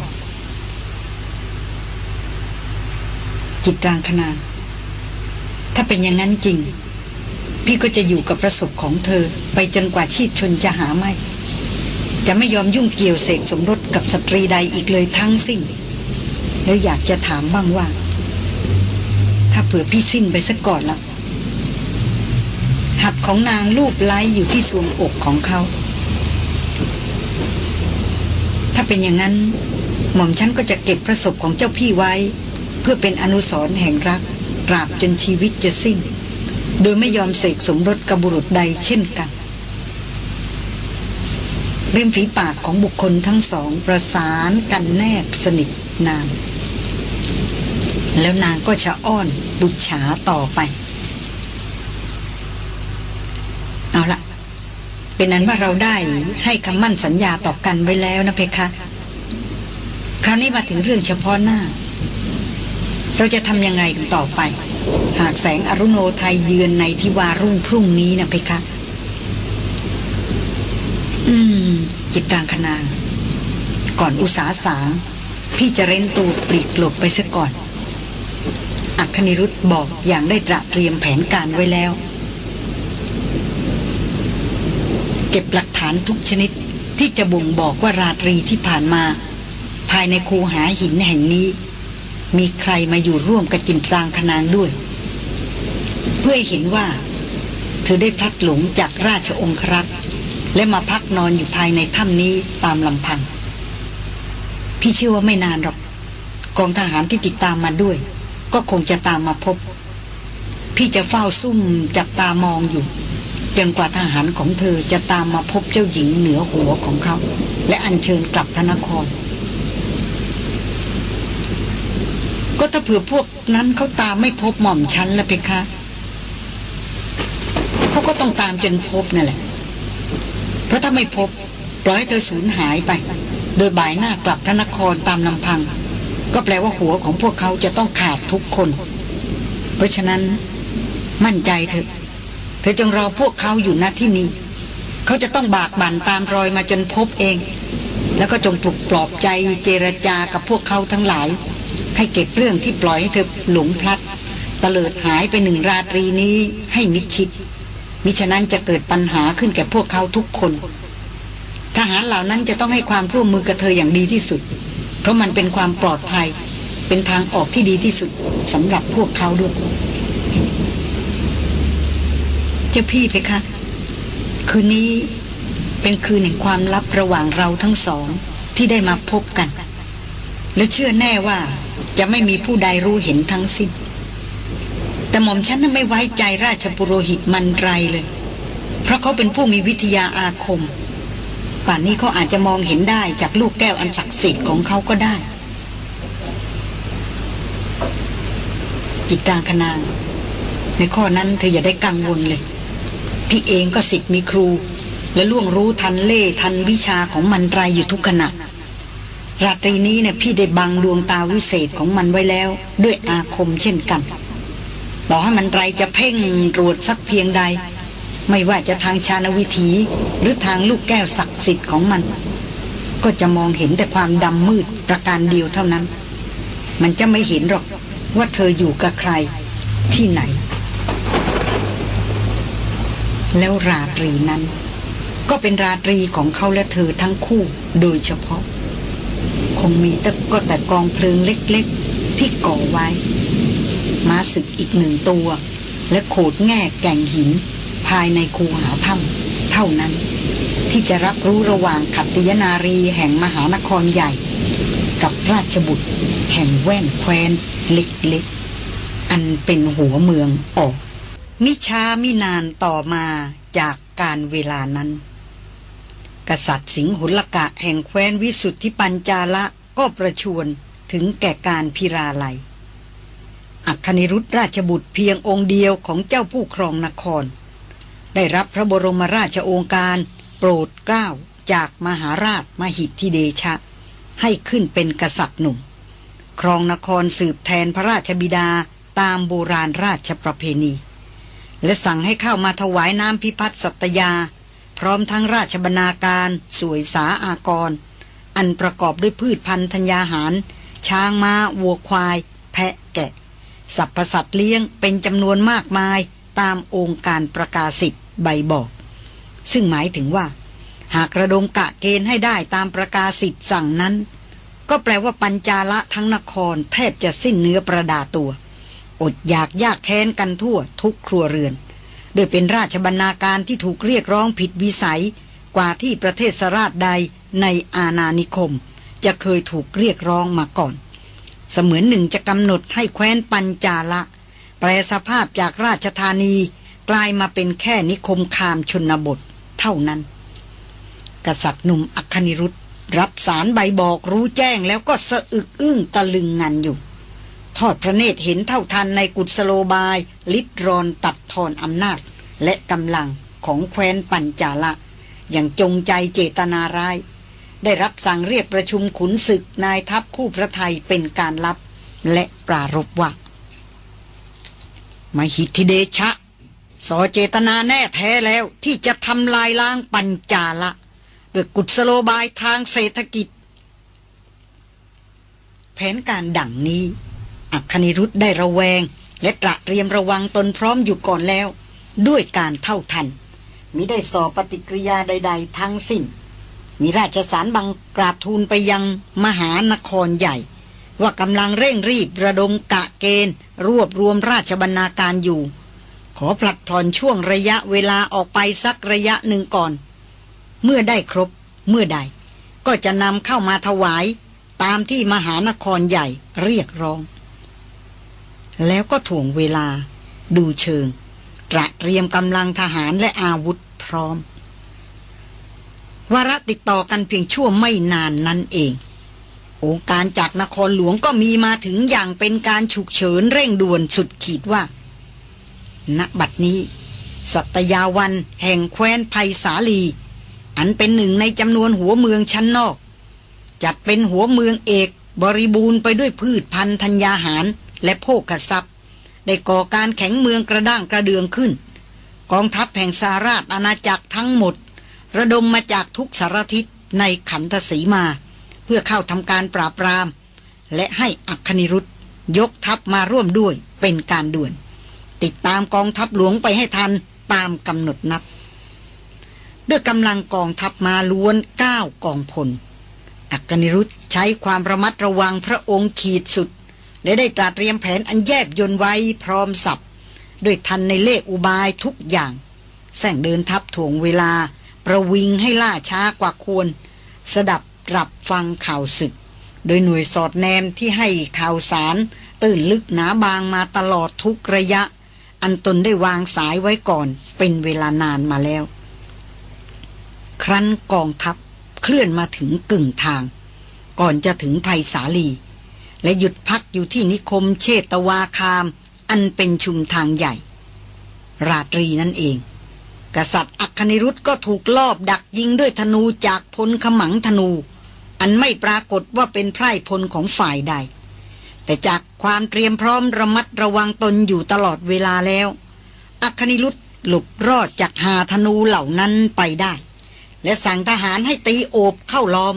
จิตรางขนาดถ้าเป็นอย่างนั้นจริง พี่ก็จะอยู่กับประสบของเธอไปจนกว่าชีพชนจะหาไม่ จะไม่ยอมยุ่งเกี่ยวเสกสมรสกับสตรีใดอีกเลยทั้งสิ้น แล้วอยากจะถามบ้างว่า ถ้าเผื่อพี่สิ้นไปซะก่อนละหัดของนางลูบไล้อยู่ที่สวงอกของเขา ถ้าเป็นอย่างนั้น หม่อมฉันก็จะเก็บประสบของเจ้าพี่ไว้ เพื่อเป็นอนุสรณ์แห่งรักตราบจนชีวิตจะสิ้น โดยไม่ยอมเสกสมรสกับบุรุษใดเช่นกันริมฝีปากของบุคคลทั้งสองประสานกันแนบสนิทนาน แล้วนางก็ชะอ้อนบุจฉาต่อไป เอาละเป็นนั้นว่าเราได้ให้คำมั่นสัญญาต่อกันไว้แล้วนะเพคะ คราวนี้มาถึงเรื่องเฉพาะหน้า เราจะทำยังไงกันต่อไป หากแสงอรุโนไทยเยือนในทิวารุ่งพรุ่งนี้นะเพคะ อืม จิตรางคนาก่อนอุสาสางพี่จะเร้นตัวปลีกหลบไปซะก่อน อัคนิรุธบอกอย่างได้ตระเตรียมแผนการไว้แล้ว เก็บหลักฐานทุกชนิดที่จะบ่งบอกว่าราตรีที่ผ่านมา ภายในคูหาหินแห่งนี้ มีใครมาอยู่ร่วมกับจินตรางคนางด้วย เพื่อเห็นว่า เธอได้พลัดหลงจากราชองครักษ์และมาพักนอนอยู่ภายในถ้ำนี้ตามลำพัง พี่เชื่อว่าไม่นานหรอกกองทหารที่ติดตามมาด้วย ก็คงจะตามมาพบ พี่จะเฝ้าซุ่มจับตามองอยู่จนกว่าทหารของเธอจะตามมาพบเจ้าหญิงเหนือหัวของเขา และอัญเชิญกลับพระนคร ก็ถ้าเผื่อพวกนั้นเขาตามไม่พบหม่อมฉันละเพคะเขาก็ต้องตามจนพบนั่นแหละ เพราะถ้าไม่พบ ปล่อยให้เธอสูญหายไป โดยบ่ายหน้ากลับพระนครตามลำพัง ก็แปลว่าหัวของพวกเขาจะต้องขาดทุกคน เพราะฉะนั้นมั่นใจเถอะ เธอจงรอพวกเขาอยู่ณที่นี้ เขาจะต้องบากบั่นตามรอยมาจนพบเอง แล้วก็จงปลุกปลอบใจเจรจากับพวกเขาทั้งหลาย ให้เก็บเรื่องที่ปล่อยให้เธอหลงพลัดตะเลิดหายไปหนึ่งราตรีนี้ให้มิดชิด มิฉะนั้นจะเกิดปัญหาขึ้นแก่พวกเขาทุกคน ทหารเหล่านั้นจะต้องให้ความร่วมมือกับเธออย่างดีที่สุด เพราะมันเป็นความปลอดภัย เป็นทางออกที่ดีที่สุดสำหรับพวกเขาด้วย เจ้าพี่เพคะ คืนนี้เป็นคืนแห่งความลับระหว่างเราทั้งสองที่ได้มาพบกัน และเชื่อแน่ว่า จะไม่มีผู้ใดรู้เห็นทั้งสิ้น แต่หม่อมฉันนั้นไม่ไว้ใจราชบุโรหิตมันไรเลย เพราะเขาเป็นผู้มีวิทยาอาคม ป่านนี้เขาอาจจะมองเห็นได้จากลูกแก้วอันศักดิ์สิทธิ์ของเขาก็ได้ จิตรางคนาง ในข้อนั้นเธออย่าได้กังวลเลย พี่เองก็สิทธิ์มีครู และล่วงรู้ทันเล่ทันวิชาของมันไรอยู่ทุกขณะ ราตรีนี้เนี่ยพี่ได้บังดวงตาวิเศษของมันไว้แล้ว ด้วยอาคมเช่นกัน ต่อให้มันไรจะเพ่งตรวจสักเพียงใด ไม่ว่าจะทางชานวิถีหรือทางลูกแก้วศักดิ์สิทธิ์ของมัน ก็จะมองเห็นแต่ความดำมืดประการเดียวเท่านั้น มันจะไม่เห็นหรอกว่าเธออยู่กับใครที่ไหน แล้วราตรีนั้น ก็เป็นราตรีของเขาและเธอทั้งคู่โดยเฉพาะ งมีแต่ก็แต่กองเพลิงเล็กๆ ที่ก่อไว้ มาศึกอีกหนึ่งตัว และโขดแง่แก่งหิน ภายในคูหาถ้ำเท่านั้น ที่จะรับรู้ระหว่างขัตติยนารีแห่งมหานครใหญ่ กับราชบุตร แห่งแว่นแควนเล็กๆ อันเป็นหัวเมืองออก มิช้ามินานต่อมาจากการเวลานั้น กษัตริย์สิงหุลกะแห่งแคว้นวิสุทธิปัญจาละก็ประชวรถึงแก่การพิราลัย อัคนิรุธราชบุตรเพียงองค์เดียวของเจ้าผู้ครองนคร ได้รับพระบรมราชโองการโปรดเกล้าจากมหาราชมหิทธิเดชะ ให้ขึ้นเป็นกษัตริย์หนุ่ม ครองนครสืบแทนพระราชบิดาตามโบราณราชประเพณี และสั่งให้เข้ามาถวายน้ำพิพัฒน์สัตยา พร้อมทั้งราชบรรณาการสวยสาอากร อันประกอบด้วยพืชพันธุ์ธัญญาหาร ช้างมา้า วัวควาย แพะแกะ สัพพสัตว์เลี้ยงเป็นจำนวนมากมายตามองค์การประกาศสิทธิ์ใบบอก ซึ่งหมายถึงว่า หากระดมกะเกณฑ์ให้ได้ตามประกาศสิทธิ์สั่งนั้น ก็แปลว่าปัญจาละทั้งนครแทบจะสิ้นเนื้อประดาตัว อดอยากยากแค้นกันทั่วทุกครัวเรือน โดยเป็นราชบรรณาการที่ถูกเรียกร้องผิดวิสัย กว่าที่ประเทศสราชใดในอาณานิคม จะเคยถูกเรียกร้องมาก่อน เสมือนหนึ่งจะกำหนดให้แคว้นปัญจาละ แปลสภาพจากราชธานีกลายมาเป็นแค่นิคมคามชนบทเท่านั้น กษัตริย์หนุ่มอัคนิรุธรับสารใบบอกรู้แจ้งแล้วก็สะอึกอึ้งตะลึงงันอยู่ ทอดพระเนตรเห็นเท่าทันในกุศโลบาย ลิดรอนตัดทอนอำนาจ และกำลังของแคว้นปัญจาละอย่างจงใจเจตนาร้าย ได้รับสั่งเรียกประชุมขุนศึกนายทัพคู่พระไทยเป็นการลับ และปรารบว่ามาหิทธิเดชะ สอเจตนาแน่แท้แล้วที่จะทำลายล้างปัญจาละด้วยกุศโลบายทางเศรษฐกิจ แผนการดังนี้ อัคนิรุธได้ระแวง และตระเตรียมระวังตนพร้อมอยู่ก่อนแล้ว ด้วยการเท่าทันมิได้สอบปฏิกิริยาใด ๆ ทั้งสิ้น มีราชสารบังกราบทูลไปยังมหานครใหญ่ ว่ากำลังเร่งรีบระดมกะเกณฑ์ รวบรวมราชบรรณาการอยู่ ขอผลัดผ่อนช่วงระยะเวลาออกไปสักระยะหนึ่งก่อน เมื่อได้ครบเมื่อใด ก็จะนำเข้ามาถวาย ตามที่มหานครใหญ่เรียกร้อง แล้วก็ถ่วงเวลา ดูเชิง ตระเตรียมกำลังทหารและอาวุธพร้อม วาระติดต่อกันเพียงชั่วไม่นานนั้นเอง องค์การจากนครหลวงก็มีมาถึงอย่างเป็นการฉุกเฉินเร่งด่วนสุดขีดว่า ณบัดนี้ สัตยาวันแห่งแคว้นภัยสาลี อันเป็นหนึ่งในจำนวนหัวเมืองชั้นนอก จัดเป็นหัวเมืองเอกบริบูรณ์ไปด้วยพืชพันธุ์ธัญญาหาร และโภคทรัพย์ ได้ก่อการแข็งเมืองกระด้างกระเดืองขึ้น กองทัพแห่งสาราชอาณาจักรทั้งหมด ระดมมาจากทุกสารทิศในขันธสีมา เพื่อเข้าทำการปราบปราม และให้อัคนิรุธยกทัพมาร่วมด้วยเป็นการด่วน ติดตามกองทัพหลวงไปให้ทันตามกำหนดนัด ด้วยกำลังกองทัพมาล้วนเก้ากองพลอักนิรุธใช้ความระมัดระวังพระองค์ขีดสุด และได้ตราเตรียมแผนอันแยบยนไว้พร้อมสับด้วยทันในเลขอุบายทุกอย่าง แสงเดินทัพถ่วงเวลา ประวิงให้ล่าช้ากว่าควร สดับรับฟังข่าวศึก โดยหน่วยสอดแนมที่ให้ข่าวสาร ตื่นลึกหนาบางมาตลอดทุกระยะ อันตนได้วางสายไว้ก่อนเป็นเวลานานมาแล้ว ครั้นกองทัพเคลื่อนมาถึงกึ่งทาง ก่อนจะถึงภัยสาลี และหยุดพักอยู่ที่นิคมเชตวาคาม อันเป็นชุมทางใหญ่ ราตรีนั่นเอง กษัตริย์อัคนิรุธก็ถูกลอบดักยิงด้วยธนูจากพลขมังธนู อันไม่ปรากฏว่าเป็นไพร่พลของฝ่ายใด แต่จากความเตรียมพร้อมระมัดระวังตนอยู่ตลอดเวลาแล้ว อัคนิรุธหลบรอดจากหาธนูเหล่านั้นไปได้ และสั่งทหารให้ตีโอบเข้าล้อม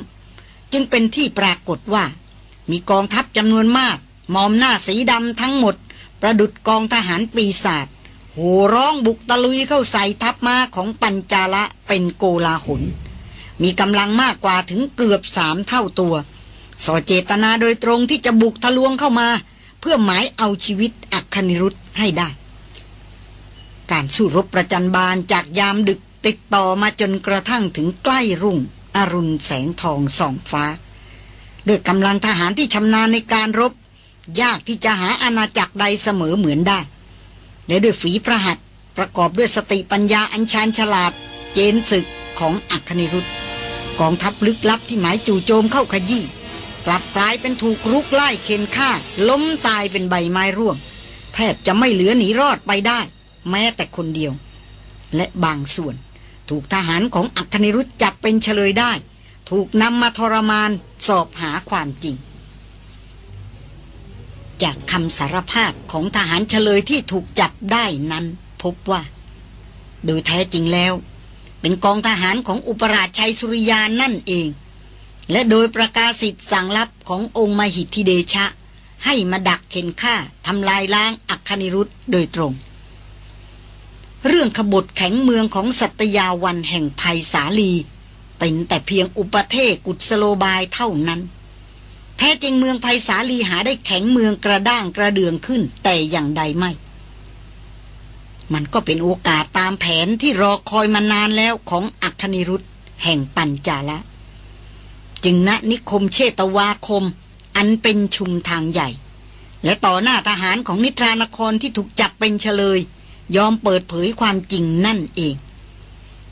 จึงเป็นที่ปรากฏว่า มีกองทัพจำนวนมาก มอมหน้าสีดำทั้งหมด ประดุดกองทหารปีศาจโห่ร้องบุกตะลุยเข้าใส่ทัพมาของปัญจาละเป็นโกลาหลมีกำลังมากกว่าถึงเกือบสามเท่าตัวสอเจตนาโดยตรงที่จะบุกทะลวงเข้ามา เพื่อหมายเอาชีวิตอักคณิรุธให้ได้ การสู้รบประจันบานจากยามดึกติดต่อมาจนกระทั่งถึงใกล้รุ่ง อรุณแสงทองส่องฟ้า ด้วยกำลังทหารที่ชำนาญในการรบ ยากที่จะหาอาณาจักรใดเสมอเหมือนได้ และด้วยฝีพระหัตประกอบด้วยสติปัญญาอัญชานฉลาด เจนศึกของอัคนิรุธกองทัพลึกลับที่หมายจู่โจมเข้าขยี้กลับกลายเป็นถูกรุกไล่เข็นฆ่า ล้มตายเป็นใบไม้ร่วง แทบจะไม่เหลือหนีรอดไปได้ แม้แต่คนเดียว และบางส่วน ถูกทหารของอัคนิรุธจับเป็นเฉลยได้ ถูกนำมาทรมานสอบหาความจริง จากคำสารภาพของทหารเฉลยที่ถูกจับได้นั้น พบว่า โดยแท้จริงแล้ว เป็นกองทหารของอุปราชชัยสุริยานั่นเอง และโดยประกาศสิทธิ์สั่งลับขององค์มหิทธิเดชะ ให้มาดักเข็นฆ่าทำลายล้างอัคนิรุธโดยตรงเรื่องขบฏแข็งเมืองของสัตยาวันแห่งภัยสาลี เป็นแต่เพียงอุปเทศกุศโลบายเท่านั้น แท้จริงเมืองภัยสาลีหาได้แข็งเมืองกระด้างกระเดืองขึ้นแต่อย่างใดไม่ มันก็เป็นโอกาสตามแผนที่รอคอยมานานแล้วของอัคนิรุธแห่งปัญจาละ จึงณนิคมเชตวาคม อันเป็นชุมทางใหญ่ และต่อหน้าทหารของนิทรานครที่ถูกจับเป็นเฉลย ยอมเปิดเผยความจริงนั่นเอง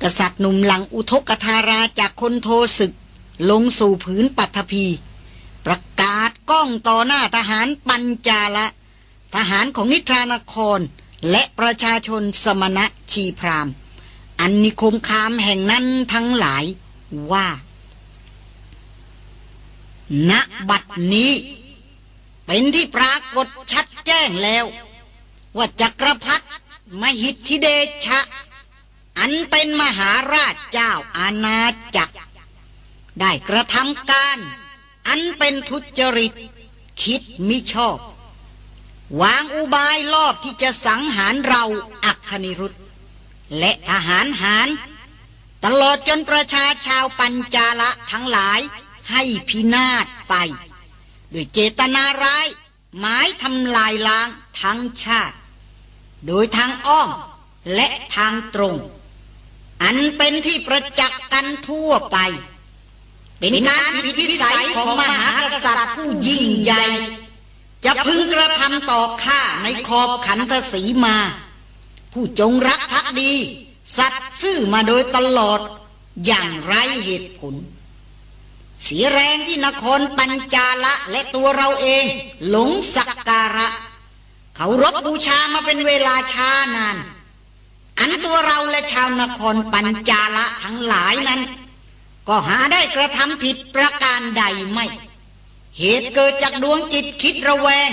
กษัตริย์หนุ่มหลังอุทกธาราจากคนโทศึก ลงสู่ผืนปัทภี ประกาศก้องต่อหน้าทหารปัญจาละ ทหารของนิทรานคร และประชาชนสมณะชีพราม อันนิคมคามแห่งนั้นทั้งหลายว่า ณบัดนี้ เป็นที่ปรากฏชัดแจ้งแล้ว ว่าจักรพรรดิมหิทธิเดชะ อันเป็นมหาราชเจ้าอาณาจักร ได้กระทำการ อันเป็นทุจริต คิดมิชอบ วางอุบายลอบที่จะสังหารเราอัคนิรุธและทหารหาร ตลอดจนประชาชาวปัญจาละทั้งหลายให้พินาศไป ด้วยเจตนาร้าย หมายทำลายล้างทั้งชาติ โดยทางอ้อมและทางตรง อันเป็นที่ประจักษ์กันทั่วไป เป็นการผิดวิสัยของมหากษัตริย์ผู้ยิ่งใหญ่ จะพึงกระทำต่อข้าในขอบขันธสีมา ผู้จงรักภักดี สัตว์ซื่อมาโดยตลอดอย่างไรเหตุผล เสียแรงที่นครปัญจาละและตัวเราเอง หลงสักการะ เขารบบูชามาเป็นเวลาช้านาน อันตัวเราและชาวนครปัญจาละทั้งหลายนั้น ก็หาได้กระทำผิดประการใดไม่ เหตุเกิดจากดวงจิตคิดระแวง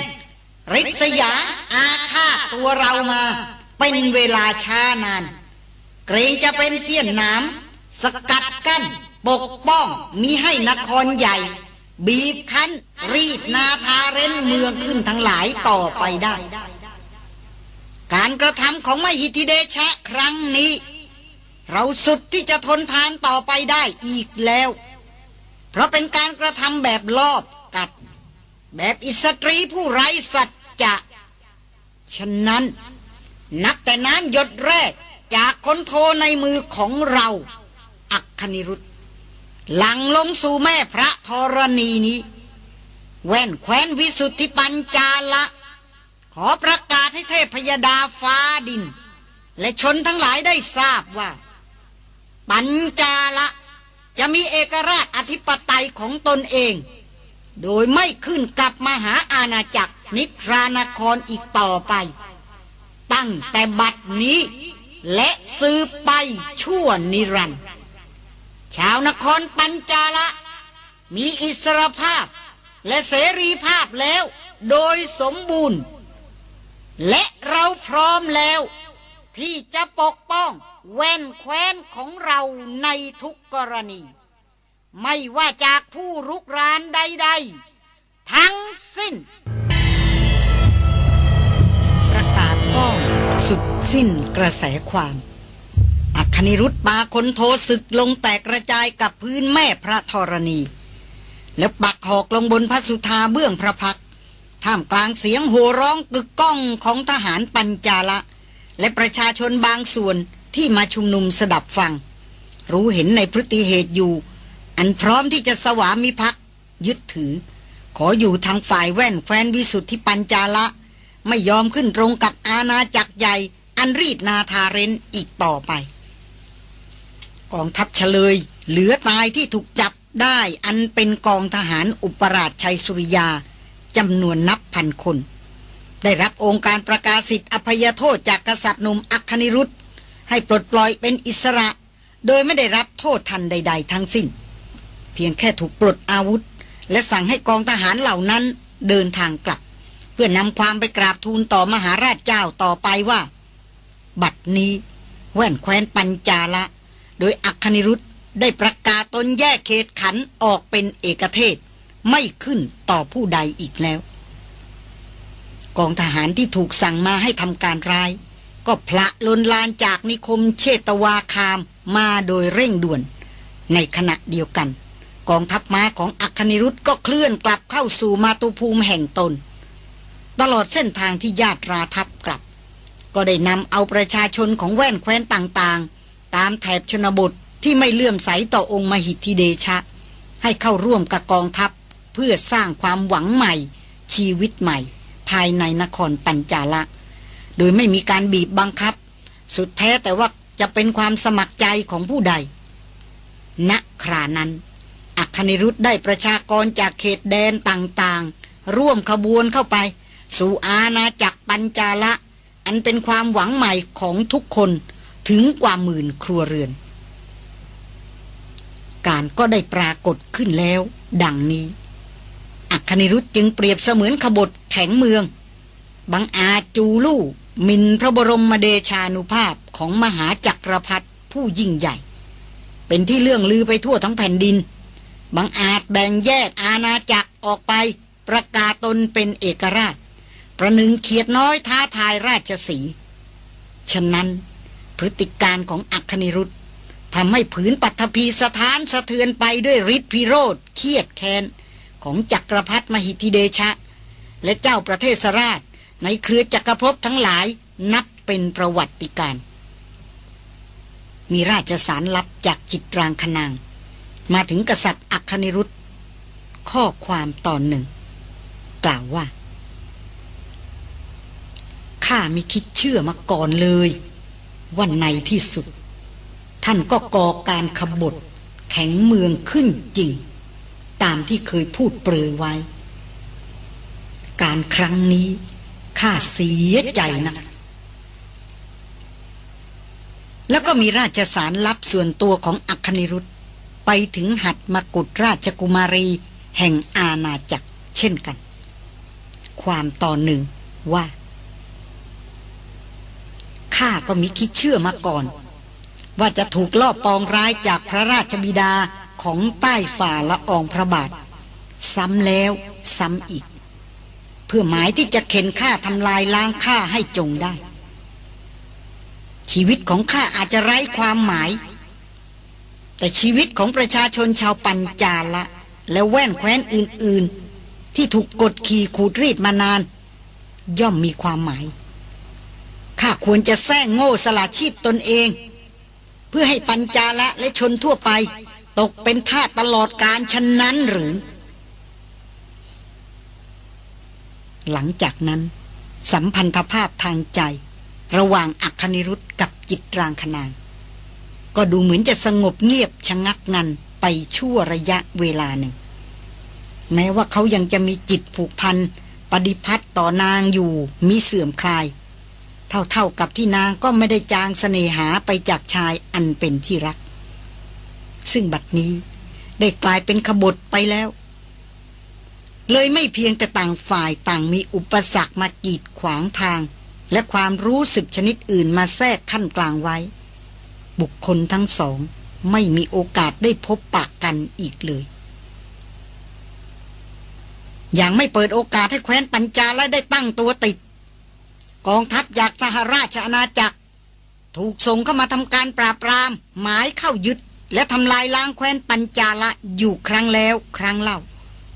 ริษยาอาฆาตตัวเรามา เป็นเวลาช้านาน เกรงจะเป็นเสี้ยนน้ำสกัดกั้น ปกป้องมีให้นครใหญ่ บีบคั้น รีดนาทาเร้นเมืองขึ้นทั้งหลายต่อไปได้ การกระทำของมหิติเดชะครั้งนี้ เราสุดที่จะทนทานต่อไปได้อีกแล้ว เพราะเป็นการกระทำแบบลอบกัด แบบอิสตรีผู้ไร้สัจจะฉะนั้น นับแต่น้ำหยดแรกจากคนโทในมือของเรา อักคณิรุธหลังลงสู่แม่พระธรณีนี้ แว่นแคว้นวิสุทธิปัญจาละ ขอประกาศให้เทพยดาฟ้าดิน และชนทั้งหลายได้ทราบว่า ปัญจาละจะมีเอกราชอธิปไตยของตนเอง โดยไม่ขึ้นกับมหาอาณาจักรนิทรานครอีกต่อไป ตั้งแต่บัดนี้ และสืบไปชั่วนิรันดร์ชาวนครปัญจาละ มีอิสรภาพและเสรีภาพแล้วโดยสมบูรณ์ และเราพร้อมแล้ว ที่จะปกป้องแว่นแคว้นของเราในทุกกรณี ไม่ว่าจากผู้รุกรานใด ๆ ทั้งสิ้น ประกาศก็สุดสิ้นกระแสความอัคนิรุธปาคนโทศึกลงแตกกระจายกับพื้นแม่พระธรณี แล้วปักหอกลงบนพระสุธาเบื้องพระพัก ท่ามกลางเสียงโห่ร้องกึกก้องของทหารปัญจาละ และประชาชนบางส่วนที่มาชุมนุมสดับฟัง รู้เห็นในพฤติเหตุอยู่ อันพร้อมที่จะสวามิภักดิ์ยึดถือ ขออยู่ทางฝ่ายแว่นแฟนวิสุทธิปัญจาละ ไม่ยอมขึ้นตรงกับอาณาจักรใหญ่ อันรีดนาทาเรนอีกต่อไป กองทัพเฉลย เหลือตายที่ถูกจับได้อันเป็นกองทหารอุปราชชัยสุริยา จำนวนนับพันคน ได้รับองค์การประกาศสิทธิอภัยโทษจากกษัตริย์หนุ่มอัคนิรุธให้ปลดปล่อยเป็นอิสระ โดยไม่ได้รับโทษทันใด ๆ ทั้งสิ้น เพียงแค่ถูกปลดอาวุธ และสั่งให้กองทหารเหล่านั้นเดินทางกลับ เพื่อนำความไปกราบทูลต่อมหาราชเจ้าต่อไปว่า บัดนี้แว่นแคว้นปัญจาละ โดยอัคนิรุธได้ประกาศตนแยกเขตขันออกเป็นเอกเทศ ไม่ขึ้นต่อผู้ใดอีกแล้ว กองทหารที่ถูกสั่งมาให้ทำการร้าย ก็พละลนลานจากนิคมเชตวาคามมาโดยเร่งด่วน ในขณะเดียวกัน กองทัพม้าของอัคนิรุธก็เคลื่อนกลับเข้าสู่มาตุภูมิแห่งตน ตลอดเส้นทางที่ญาติราทัพกลับ ก็ได้นำเอาประชาชนของแว่นแคว้นต่างๆ ตามแถบชนบทที่ไม่เลื่อมใสต่อองค์มหิทธิเดชะ ให้เข้าร่วมกับกองทัพ เพื่อสร้างความหวังใหม่ ชีวิตใหม่ ภายในนครปัญจาละ โดยไม่มีการบีบบังคับ สุดแท้แต่ว่าจะเป็นความสมัครใจของผู้ใด ณครานั้น อัคนิรุธได้ประชากรจากเขตแดนต่างๆ ร่วมขบวนเข้าไป สู่อาณาจักรปัญจาละ อันเป็นความหวังใหม่ของทุกคนถึงกว่าหมื่นครัวเรือน การก็ได้ปรากฏขึ้นแล้ว ดังนี้ อัคนิรุธจึงเปรียบเสมือนขบฏแข็งเมือง บังอาจจูลู่มินพระบรมเดชานุภาพของมหาจักรพรรดิผู้ยิ่งใหญ่ เป็นที่เลื่องลือไปทั่วทั้งแผ่นดิน บังอาจแบ่งแยกอาณาจักรออกไปประกาศตนเป็นเอกราช ประหนึ่งเขียดน้อยท้าทายราชสีฉะนั้นพฤติการของอัคนิรุธทำให้ผืนปัทภีสถานสะเทือนไปด้วยฤทธิพิโรธเครียดแค้น ของจักรพรรดิมหิธิเดชะ และเจ้าประเทศราชในเครือจักรภพทั้งหลายนับเป็นประวัติการมีราชสารลับจากจิตรางคนาง มาถึงกษัตริย์อัคนิรุธข้อความตอนหนึ่ง กล่าวว่า ข้าไม่คิดเชื่อมาก่อนเลยว่าในที่สุด ท่านก็ก่อการขบฏแข็งเมืองขึ้นจริง ตามที่เคยพูดเปรยไว้ การครั้งนี้ข้าเสียใจนะแล้วก็มีราชสารลับส่วนตัวของอัคนิรุธไปถึงหัดมกุฎราชกุมารี แห่งอาณาจักรเช่นกัน ความต่อหนึ่งว่าข้าก็มิคิดเชื่อมาก่อน ว่าจะถูกลอบปองร้ายจากพระราชบิดา ของใต้ฝ่าละอองพระบาท ซ้ำแล้วซ้ำอีก เพื่อหมายที่จะเข็นฆ่าทำลายล้างฆ่าให้จงได้ ชีวิตของข้าอาจจะไร้ความหมาย แต่ชีวิตของประชาชนชาวปัญจาละ และแว่นแคว้นอื่น ๆ ที่ถูกกดขี่ขูดรีดมานาน ย่อมมีความหมายข้าควรจะแซงโง่สละชีพตนเอง เพื่อให้ปัญจาละและชนทั่วไป ตกเป็นทาสตลอดการฉะนั้นหรือ หลังจากนั้น สัมพันธภาพทางใจ ระหว่างอัคนิรุธกับจิตรางคนาง ก็ดูเหมือนจะสงบเงียบชะงักงันไปชั่วระยะเวลาหนึ่ง แม้ว่าเขายังจะมีจิตผูกพันปฏิพัตต่อนางอยู่มีเสื่อมคลาย เท่าๆกับที่นางก็ไม่ได้จางสเสน่หาไปจากชายอันเป็นที่รัก ซึ่งบัดนี้ได้กลายเป็นขบฏไปแล้ว เลยไม่เพียงแต่ต่างฝ่ายต่างมีอุปสรรคมากีดขวางทาง และความรู้สึกชนิดอื่นมาแทรกขั้นกลางไว้ บุคคลทั้งสอง ไม่มีโอกาสได้พบปากกันอีกเลยอย่างไม่เปิดโอกาสให้แคว้นปัญจาและได้ตั้งตัวติด กองทัพจากสหราชอาณาจักร ถูกส่งเข้ามาทำการปราบปราม หมายเข้ายึด และทำลายล้างแคว้นปัญจาละอยู่ครั้งแล้วครั้งเล่า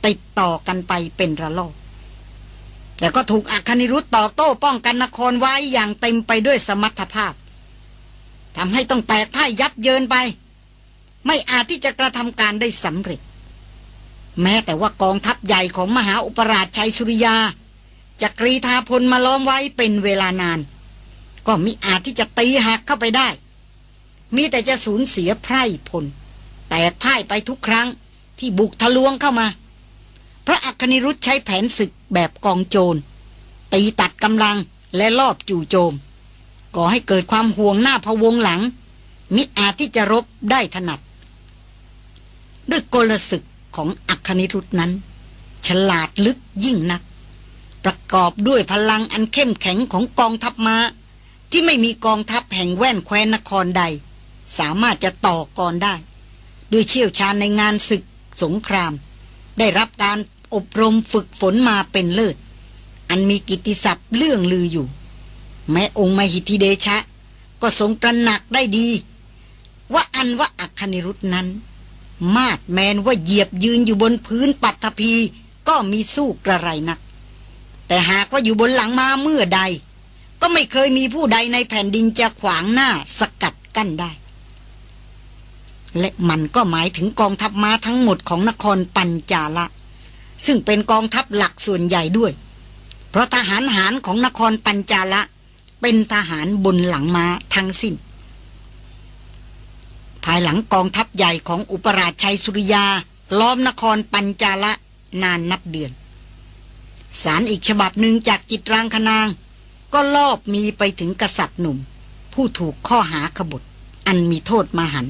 ติดต่อกันไปเป็นระลอกแต่ก็ถูกอัคนิรุธตอโต้ป้องกันนครไว้อย่างเต็มไปด้วยสมรรถภาพทำให้ต้องแตกพ่ายยับเยินไป ไม่อาจที่จะกระทำการได้สำเร็จ แม้แต่ว่ากองทัพใหญ่ของมหาอุปราชชัยสุริยาจะกรีธาพลมาล้อมไว้เป็นเวลานาน ก็มิอาจที่จะตีหักเข้าไปได้ มีแต่จะสูญเสียไพร่พล แตกพ่ายไปทุกครั้งที่บุกทะลวงเข้ามา พระอัคนิรุธใช้แผนศึกแบบกองโจรตีตัดกำลังและลอบจู่โจม ก่อให้เกิดความห่วงหน้าพวงหลัง มิอาจที่จะรบได้ถนัด ด้วยกลศึกของอัคนิรุธนั้น ฉลาดลึกยิ่งนัก ประกอบด้วยพลังอันเข้มแข็งของกองทัพมา้าที่ไม่มีกองทัพแห่งแว่นแควนนครใด สามารถจะต่อกรได้ ด้วยเชี่ยวชาญในงานศึกสงคราม ได้รับการอบรมฝึกฝนมาเป็นเลิศ อันมีกิติศัพท์เรื่องลืออยู่ แม้องค์มหิธิเดชะ ก็ทรงตระหนักได้ดี ว่าอันว่าอัคนิรุษนั้น มาดแมนว่าเหยียบยืนอยู่บนพื้นปัตภีก็มีสู้กระไรนัก แต่หากว่าอยู่บนหลังมาเมื่อใด ก็ไม่เคยมีผู้ใดในแผ่นดินจะขวางหน้าสกัดกั้นได้ และมันก็หมายถึงกองทัพม้าทั้งหมดของนครปัญจาละ ซึ่งเป็นกองทัพหลักส่วนใหญ่ด้วย เพราะทหารหารของนครปัญจาละ เป็นทหารบนหลังม้าทั้งสิ้น ภายหลังกองทัพใหญ่ของอุปราชชัยสุริยา ล้อมนครปัญจาละนานนับเดือน สารอีกฉบับหนึ่งจากจิตรางคนาง ก็ลอบมีไปถึงกษัตริย์หนุ่ม ผู้ถูกข้อหาขบฏอันมีโทษมหัน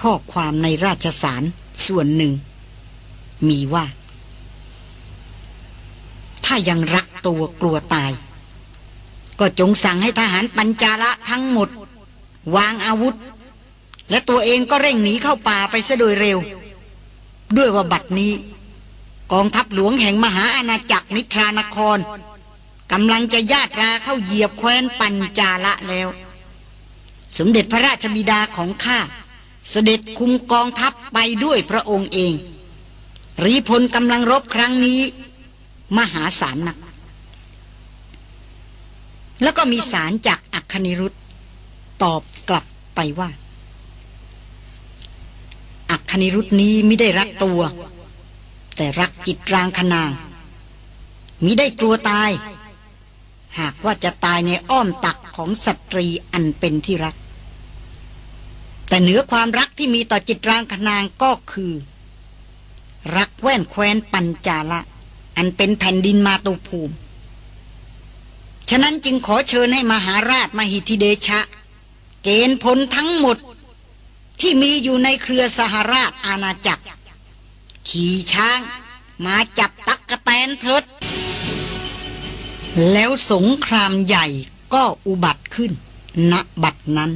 ข้อความในราชสารส่วนหนึ่ง มีว่า ถ้ายังรักตัวกลัวตาย ก็จงสั่งให้ทหารปัญจาละทั้งหมด วางอาวุธ และตัวเองก็เร่งหนีเข้าป่าไปซะโดยเร็ว ด้วยว่าบัดนี้ กองทัพหลวงแห่งมหาอาณาจักรนิทรานครกำลังจะญาตราเข้าเหยียบแคว้นปัญจาละแล้ว สมเด็จพระราชบิดาของข้า เสด็จคุมกองทัพไปด้วยพระองค์เอง รีพลกำลังรบครั้งนี้ มหาศาลนัก แล้วก็มีสารจากอัคคณิรุธตอบกลับไปว่า อัคคณิรุธนี้ไม่ได้รักตัว แต่รักจิตรางคนางมิได้กลัวตาย หากว่าจะตายในอ้อมตักของสตรีอันเป็นที่รัก แต่เหนือความรักที่มีต่อจิตรางคนางก็คือ รักแว่นแควนปัญจาละ อันเป็นแผ่นดินมาตุภูมิ ฉะนั้นจึงขอเชิญให้มหาราชมหิธิเดชะ เกณฑ์พลทั้งหมด ที่มีอยู่ในเครือสหราชอาณาจักร ขี่ช้างมาจับตักกะแตนเถิด แล้วสงครามใหญ่ก็อุบัติขึ้นณบัดนั้น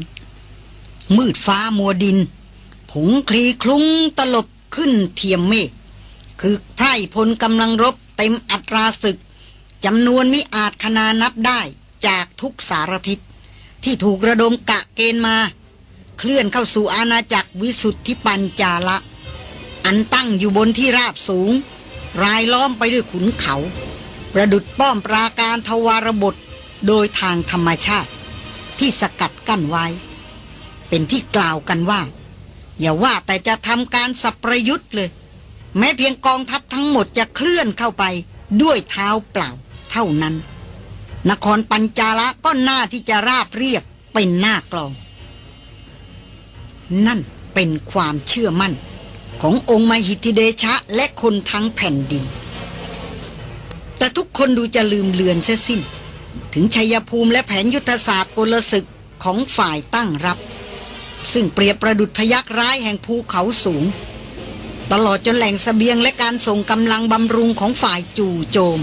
มืดฟ้ามัวดิน ผงคลีคลุ้งตลบขึ้นเทียมเมฆคือไพร่พลกำลังรบเต็มอัตราศึกจำนวนมิอาจคนานับได้จากทุกสารทิศ ที่ถูกระดมกะเกณฑ์มา เคลื่อนเข้าสู่อาณาจักรวิสุทธิปัญจาละ อันตั้งอยู่บนที่ราบสูง รายล้อมไปด้วยขุนเขา ประดุดป้อมปราการทวารบทโดยทางธรรมชาติ ที่สกัดกั้นไว้ เป็นที่กล่าวกันว่า อย่าว่าแต่จะทำการสับประยุทธ์เลย แม้เพียงกองทัพทั้งหมดจะเคลื่อนเข้าไปด้วยเท้าเปล่าเท่านั้น นครปัญจาละก็น่าที่จะราบเรียบเป็นหน้ากลอง นั่นเป็นความเชื่อมั่นขององค์มหิทธิเดชะและคนทั้งแผ่นดิน แต่ทุกคนดูจะลืมเลือนเสียสิ้น ถึงชัยภูมิและแผนยุทธศาสตร์กลศึกของฝ่ายตั้งรับ ซึ่งเปรียบประดุดพยักร้ายแห่งภูเขาสูง ตลอดจนแหล่งสเสบียงและการส่งกำลังบำรุงของฝ่ายจู่โจม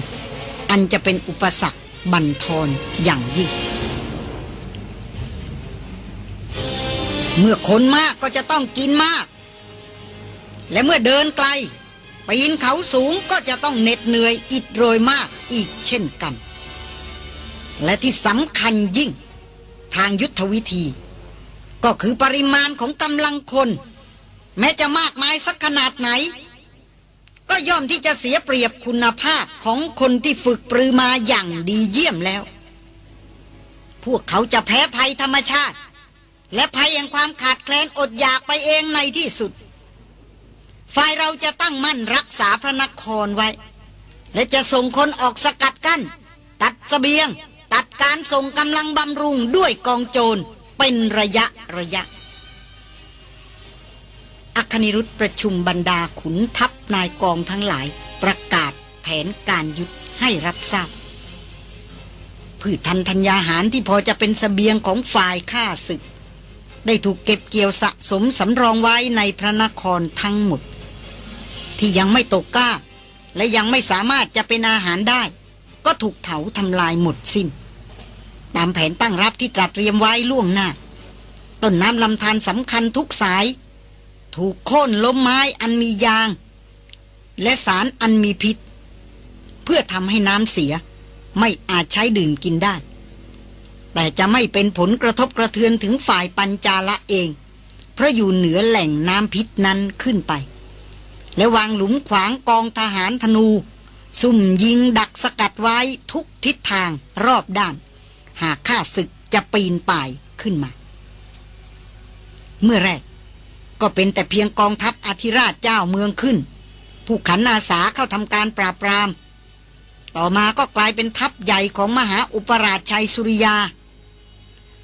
อันจะเป็นอุปสรรคบั่นทอนอย่างยิ่ง เมื่อคนมากก็จะต้องกินมาก และเมื่อเดินไกลปีนเขาสูงก็จะต้องเหน็ดเหนื่อยอิดโรยมากอีกเช่นกัน และที่สำคัญยิ่ง ทางยุทธวิธี ก็คือปริมาณของกำลังคน แม้จะมากมายสักขนาดไหน ก็ย่อมที่จะเสียเปรียบคุณภาพของคนที่ฝึกปรือมาอย่างดีเยี่ยมแล้ว พวกเขาจะแพ้ภัยธรรมชาติ และภัยแห่งความขาดแคลนอดอยากไปเองในที่สุด ฝ่ายเราจะตั้งมั่นรักษาพระนครไว้ และจะส่งคนออกสกัดกัน้น ตัดสเสบียง ตัดการส่งกำลังบำรุงด้วยกองโจร เป็นระยะระยะ อัคนิรุธประชุมบรรดาขุนทัพนายกองทั้งหลายประกาศแผนการยุทธให้รับทราบ พืชพันธัญญาหารที่พอจะเป็นสเสบียงของฝ่ายข้าศึก ได้ถูกเก็บเกี่ยวสะสมสำรองไว้ในพระนครทั้งหมด ที่ยังไม่ตกกล้า และยังไม่สามารถจะเป็นอาหารได้ ก็ถูกเผาทำลายหมดสิน้น ตามแผนตั้งรับที่ตรัสเตรียมไว้ล่วงหน้า ต้นน้ำลำธารสำคัญทุกสาย ถูกโค่นล้มไม้อันมียาง และสารอันมีพิษ เพื่อทำให้น้ำเสียไม่อาจใช้ดื่มกินได้ แต่จะไม่เป็นผลกระทบกระเทือนถึงฝ่ายปัญจาละเอง เพราะอยู่เหนือแหล่งน้ำพิษนั้นขึ้นไป และวางหลุมขวางกองทหารธนู ซุ่มยิงดักสกัดไว้ทุกทิศทางรอบด้าน หากข้าศึกจะปีนป่ายขึ้นมา เมื่อแรก ก็เป็นแต่เพียงกองทัพอธิราชเจ้าเมืองขึ้น ผู้ขันอาสาเข้าทำการปราบปราม ต่อมาก็กลายเป็นทัพใหญ่ของมหาอุปราชชัยสุริยา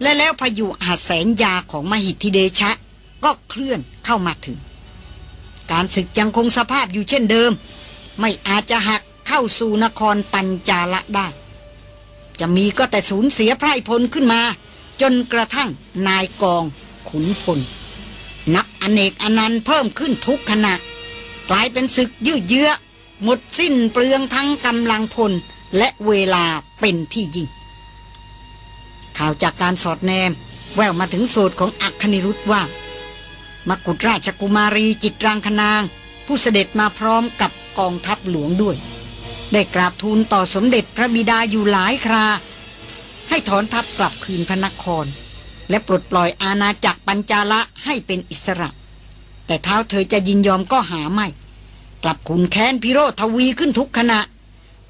และแล้วพายุหัดแสงยาของมหิทธิเดชะ ก็เคลื่อนเข้ามาถึง การศึกยังคงสภาพอยู่เช่นเดิม ไม่อาจจะหักเข้าสู่นครปัญจาละได้ จะมีก็แต่สูญเสียไพรพลขึ้นมา จนกระทั่งนายกองขุนพล นับอเนกอนันต์เพิ่มขึ้นทุกขณะ กลายเป็นศึกยืดเยื้อ หมดสิ้นเปลืองทั้งกำลังพลและเวลาเป็นที่ยิ่ง ข่าวจากการสอดแนม แววมาถึงโสดของอัคคณิรุธว่ามกุฎราชกุมารีจิตรังคนาง ผู้เสด็จมาพร้อมกับกองทัพหลวงด้วย ได้กราบทูลต่อสมเด็จพระบิดาอยู่หลายครา ให้ถอนทัพกลับคืนพระนคร และปลดปล่อยอาณาจักรปัญจาละให้เป็นอิสระ แต่เท้าเธอจะยินยอมก็หาไม่ กลับขุนแค้นพิโรธทวีขึ้นทุกขณะ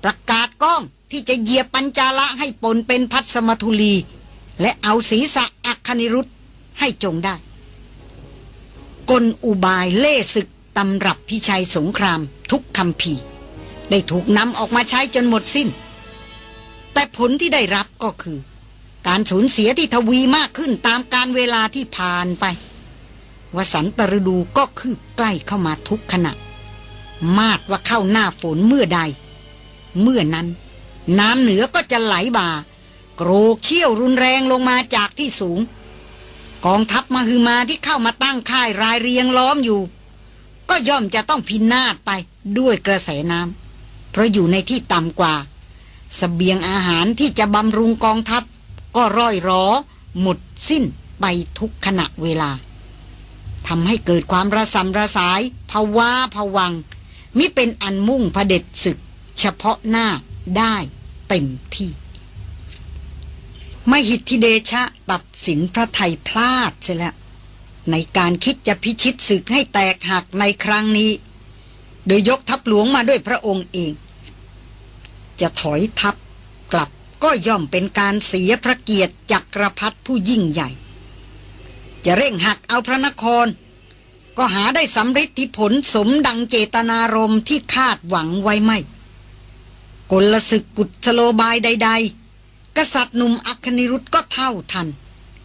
ประกาศก้องที่จะเหยียบปัญจาละให้ปนเป็นพัสมทุลี และเอาศีรษะอัคคณิรุธให้จงได้ กลอุบายเล่ศึกตำรับพิชัยสงครามทุกคำพีร์ ได้ถูกนำออกมาใช้จนหมดสิ้น แต่ผลที่ได้รับก็คือ การสูญเสียที่ทวีมากขึ้นตามการเวลาที่ผ่านไป วสันตฤดูก็คือใกล้เข้ามาทุกขณะ มาดว่าเข้าหน้าฝนเมื่อใด เมื่อนั้น น้ำเหนือก็จะไหลบ่า โกรกเชี่ยวรุนแรงลงมาจากที่สูง กองทัพมาฮือมาที่เข้ามาตั้งค่ายรายเรียงล้อมอยู่ ก็ย่อมจะต้องพินาศไปด้วยกระแสน้ำ เพราะอยู่ในที่ต่ำกว่าสเสบียงอาหารที่จะบำรุงกองทัพ ก็ร่อยรอ หมดสิ้นไปทุกขณะเวลาทำให้เกิดความระสำระสายภาวะผวัง มิเป็นอันมุ่งพระเด็จศึก เฉพาะหน้าได้เต็มที่มหิทธิเดชะตัดสินพระไทยพลาดเสียแล้วในการคิดจะพิชิตศึกให้แตกหักในครั้งนี้ โดยยกทัพหลวงมาด้วยพระองค์เอง จะถอยทัพกลับก็ย่อมเป็นการเสียพระเกียรติจักรพรรดิผู้ยิ่งใหญ่ จะเร่งหักเอาพระนคร ก็หาได้สำฤทธิผลสมดังเจตนารมณ์ที่คาดหวังไว้ไม่ กลศึกกุศโลบายใด ๆ กษัตริย์หนุ่มอัคนิรุธก็เท่าทัน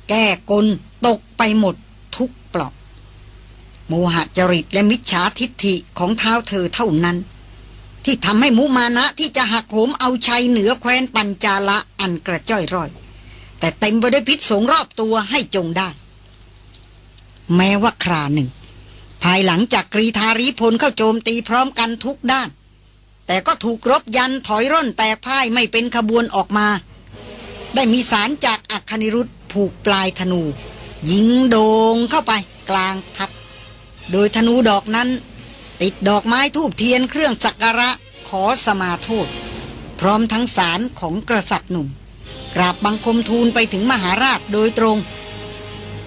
แก้กลตกไปหมด โมหะจริตและมิจฉาทิฏฐิของเท้าเธอเท่านั้น ที่ทำให้มุมานะที่จะหักโหมเอาชัยเหนือแคว้นปัญจาละอันกระจ้อยร่อย แต่เต็มไปด้วยพิษสงรอบตัวให้จงได้ แม้ว่าคราหนึ่ง ภายหลังจากกรีธารีพลเข้าโจมตีพร้อมกันทุกด้าน แต่ก็ถูกรบยันถอยร่นแตกพ่ายไม่เป็นขบวนออกมา ได้มีสารจากอัคนิรุธผูกปลายธนูยิงโดงเข้าไปกลางทัพ โดยธนูดอกนั้น ติดดอกไม้ทูบเทียนเครื่องสักการะขอสมาโทษ พร้อมทั้งสารของกษัตริย์หนุ่ม กราบบังคมทูลไปถึงมหาราชโดยตรง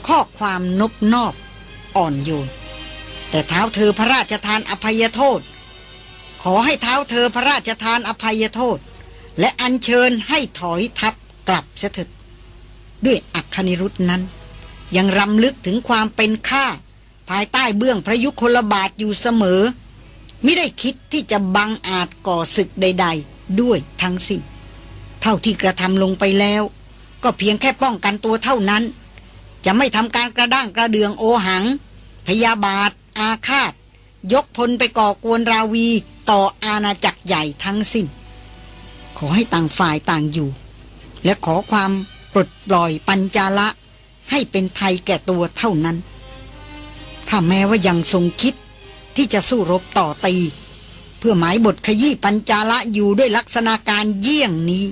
ข้อความนบนอบอ่อนโยน แต่เท้าเธอพระราชทานอภัยโทษ ขอให้เท้าเธอพระราชทานอภัยโทษ และอัญเชิญให้ถอยทัพกลับเสถิดด้วยอัคคณิรุธนั้น ยังรำลึกถึงความเป็นข้า ภายใต้เบื้องพระยุคลบาทอยู่เสมอ ไม่ได้คิดที่จะบังอาจก่อศึกใด ๆ ด้วยทั้งสิ้น เท่าที่กระทำลงไปแล้ว ก็เพียงแค่ป้องกันตัวเท่านั้น จะไม่ทำการกระด้างกระเดืองโอหัง พยาบาท อาฆาต ยกพลไปก่อกวนราวีต่ออาณาจักรใหญ่ทั้งสิ้น ขอให้ต่างฝ่ายต่างอยู่ และขอความปลดปล่อยปัญจาละให้เป็นไทยแก่ตัวเท่านั้น ถ้าแม้ว่ายังทรงคิด ที่จะสู้รบต่อตี เพื่อหมายบทขยี้ปัญจาละอยู่ด้วยลักษณะการเยี่ยงนี้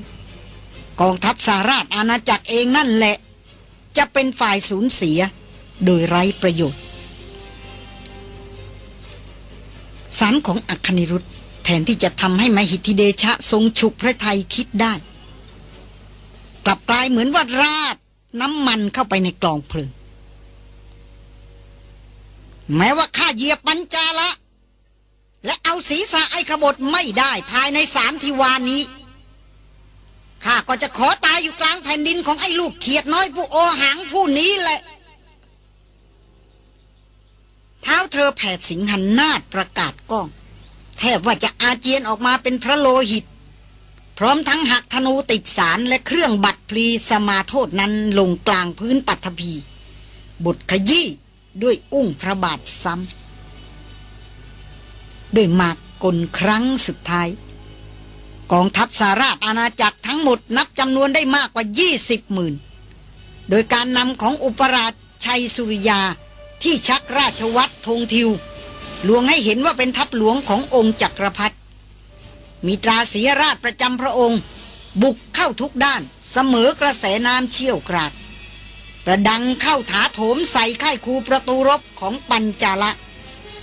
กองทัพสาราชอาณาจักรเองนั่นแหละ จะเป็นฝ่ายสูญเสีย โดยไร้ประโยชน์สารของอัคคณิรุธแทนที่จะทำให้มหิทธิเดชะทรงฉุกพระไทยคิดได้ กลับกลายเหมือนว่าราดน้ำมันเข้าไปในกลองเพลิง แม้ว่าข้าเหยียบปัญจาละ และเอาศีรษะไอ้ขบฏไม่ได้ภายในสามทิวานี้ข้าก็จะขอตายอยู่กลางแผ่นดินของไอ้ลูกเขียดน้อยผู้โอหังผู้นี้แหละเท้าเธอแผดสิงหันนาดประกาศก้อง แทบว่าจะอาเจียนออกมาเป็นพระโลหิต พร้อมทั้งหักธนูติดสารและเครื่องบัตรพลีสมาโทษนั้นลงกลางพื้นปัทภีบทขยี้ ด้วยอุ้งพระบาทซ้ำด้วยมากกลครั้งสุดท้าย กองทัพสาราชอาณาจักรทั้งหมดนับจำนวนได้มากกว่า 20หมื่นโดยการนำของอุปราชชัยสุริยาที่ชักราชวัตรธงทิว ลวงให้เห็นว่าเป็นทัพหลวงขององค์จักรพรรดิมีตราสีราชประจำพระองค์ บุกเข้าทุกด้านเสมอกระแสน้ำเชี่ยวกราก ระดังเข้าถาโถมใส่ค่ายคูประตูรบของปัญจาละ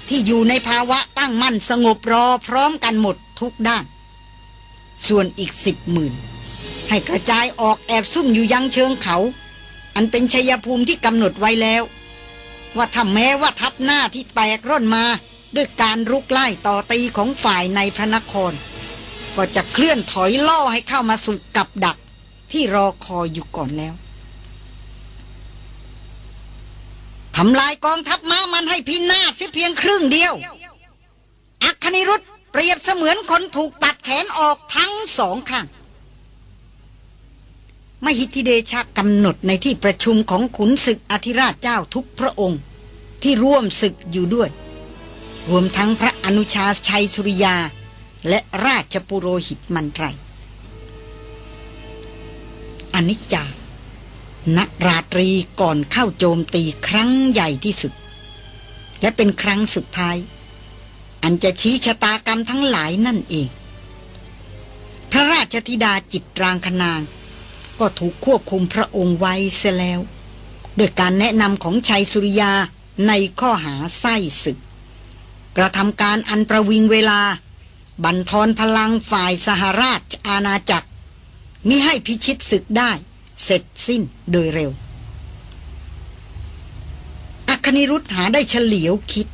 ที่อยู่ในภาวะตั้งมั่นสงบรอพร้อมกันหมดทุกด้าน ส่วนอีกสิบหมื่น ให้กระจายออกแอบซุ่มอยู่ยังเชิงเขา อันเป็นชัยภูมิที่กำหนดไว้แล้ว ว่าถ้าแม้ว่าทัพหน้าที่แตกร่นมาด้วยการรุกไล่ต่อตีของฝ่ายในพระนคร ก็จะเคลื่อนถอยล่อให้เข้ามาสู่กับดักที่รอคอยอยู่ก่อนแล้ว ทำลายกองทัพม้ามันให้พินาศเสียเพียงครึ่งเดียว อัคนิรุธเปรียบเสมือนคนถูกตัดแขนออกทั้งสองข้างมหิทธิเดชะกำหนดในที่ประชุมของขุนศึกอธิราชเจ้าทุกพระองค์ ที่ร่วมศึกอยู่ด้วย รวมทั้งพระอนุชาชัยสุริยา และราชปุโรหิตมันไตรอนิจจา ณราตรีก่อนเข้าโจมตีครั้งใหญ่ที่สุด และเป็นครั้งสุดท้าย อันจะชี้ชะตากรรมทั้งหลายนั่นเอง พระราชธิดาจิตรางคนาง ก็ถูกควบคุมพระองค์ไว้เสียแล้วโดยการแนะนำของชัยสุริยาในข้อหาไส้ศึก กระทำการอันประวิงเวลา บันทอนพลังฝ่ายสหราชอาณาจักรมิให้พิชิตศึกได้ เสร็จสิ้นโดยเร็ว อัคนิรุธหาได้เฉลียวคิด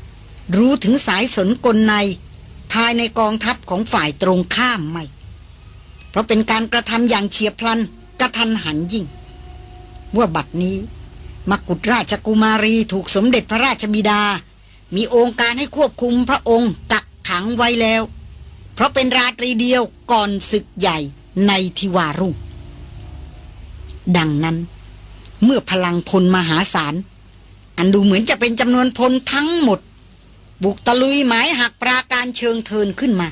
รู้ถึงสายสนกลใน ภายในกองทัพของฝ่ายตรงข้ามไม่ เพราะเป็นการกระทำอย่างเฉียบพลันกระทันหันยิ่ง ว่าบัดนี้มกุฎราชกุมารีถูกสมเด็จพระราชบิดา มีองค์การให้ควบคุมพระองค์กักขังไว้แล้ว เพราะเป็นราตรีเดียวก่อนศึกใหญ่ในทิวารุ่ง ดังนั้น เมื่อพลังพลมหาศาล อันดูเหมือนจะเป็นจำนวนพลทั้งหมด บุกตะลุยหมายหักปราการเชิงเทินขึ้นมา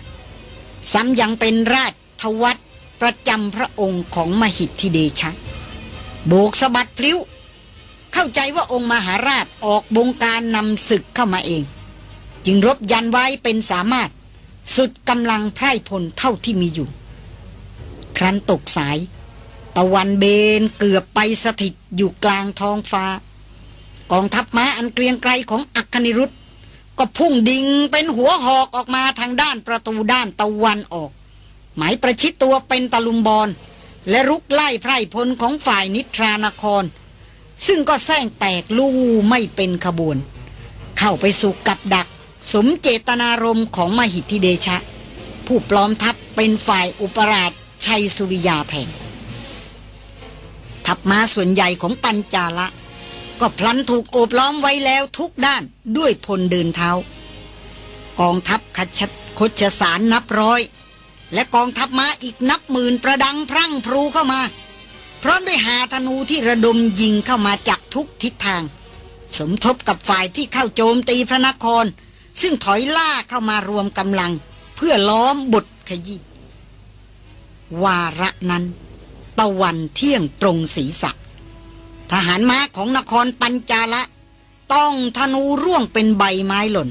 ซ้ำยังเป็นราชทวัตประจำพระองค์ของมหิทธิเดชะ โบกสะบัดพลิ้ว เข้าใจว่าองค์มหาราชออกบงการนำศึกเข้ามาเอง จึงรบยันไว้เป็นสามารถ สุดกำลังไพร่พลเท่าที่มีอยู่ ครั้นตกสาย ตะวันเบนเกือบไปสถิตอยู่กลางท้องฟ้า กองทัพม้าอันเกรียงไกรของอัคนิรุธก็พุ่งดิ่งเป็นหัวหอกออกมาทางด้านประตูด้านตะวันออก หมายประชิดตัวเป็นตะลุมบอลและรุกไล่ไพร่พลของฝ่ายนิทรานคร ซึ่งก็แซงแตกลู่ไม่เป็นขบวน เข้าไปสู่กับดัก สมเจตนารมณ์ของมหิทธิเดชะ ผู้ปลอมทัพเป็นฝ่ายอุปราชชัยสุริยาแทน ทัพม้าส่วนใหญ่ของปัญจาละ ก็พลันถูกโอบล้อมไว้แล้วทุกด้านด้วยพลเดินเท้า กองทัพขชัดคชสารนับร้อย และกองทัพม้าอีกนับหมื่นประดังพรั่งพรูเข้ามา พร้อมด้วยหาธนูที่ระดมยิงเข้ามาจากทุกทิศทาง สมทบกับฝ่ายที่เข้าโจมตีพระนคร ซึ่งถอยล่าเข้ามารวมกำลัง เพื่อล้อมบุตรขยี้วาระนั้น ตะวันเที่ยงตรงศีรษะ ทหารม้าของนครปัญจาละ ต้องธนูร่วงเป็นใบไม้หล่น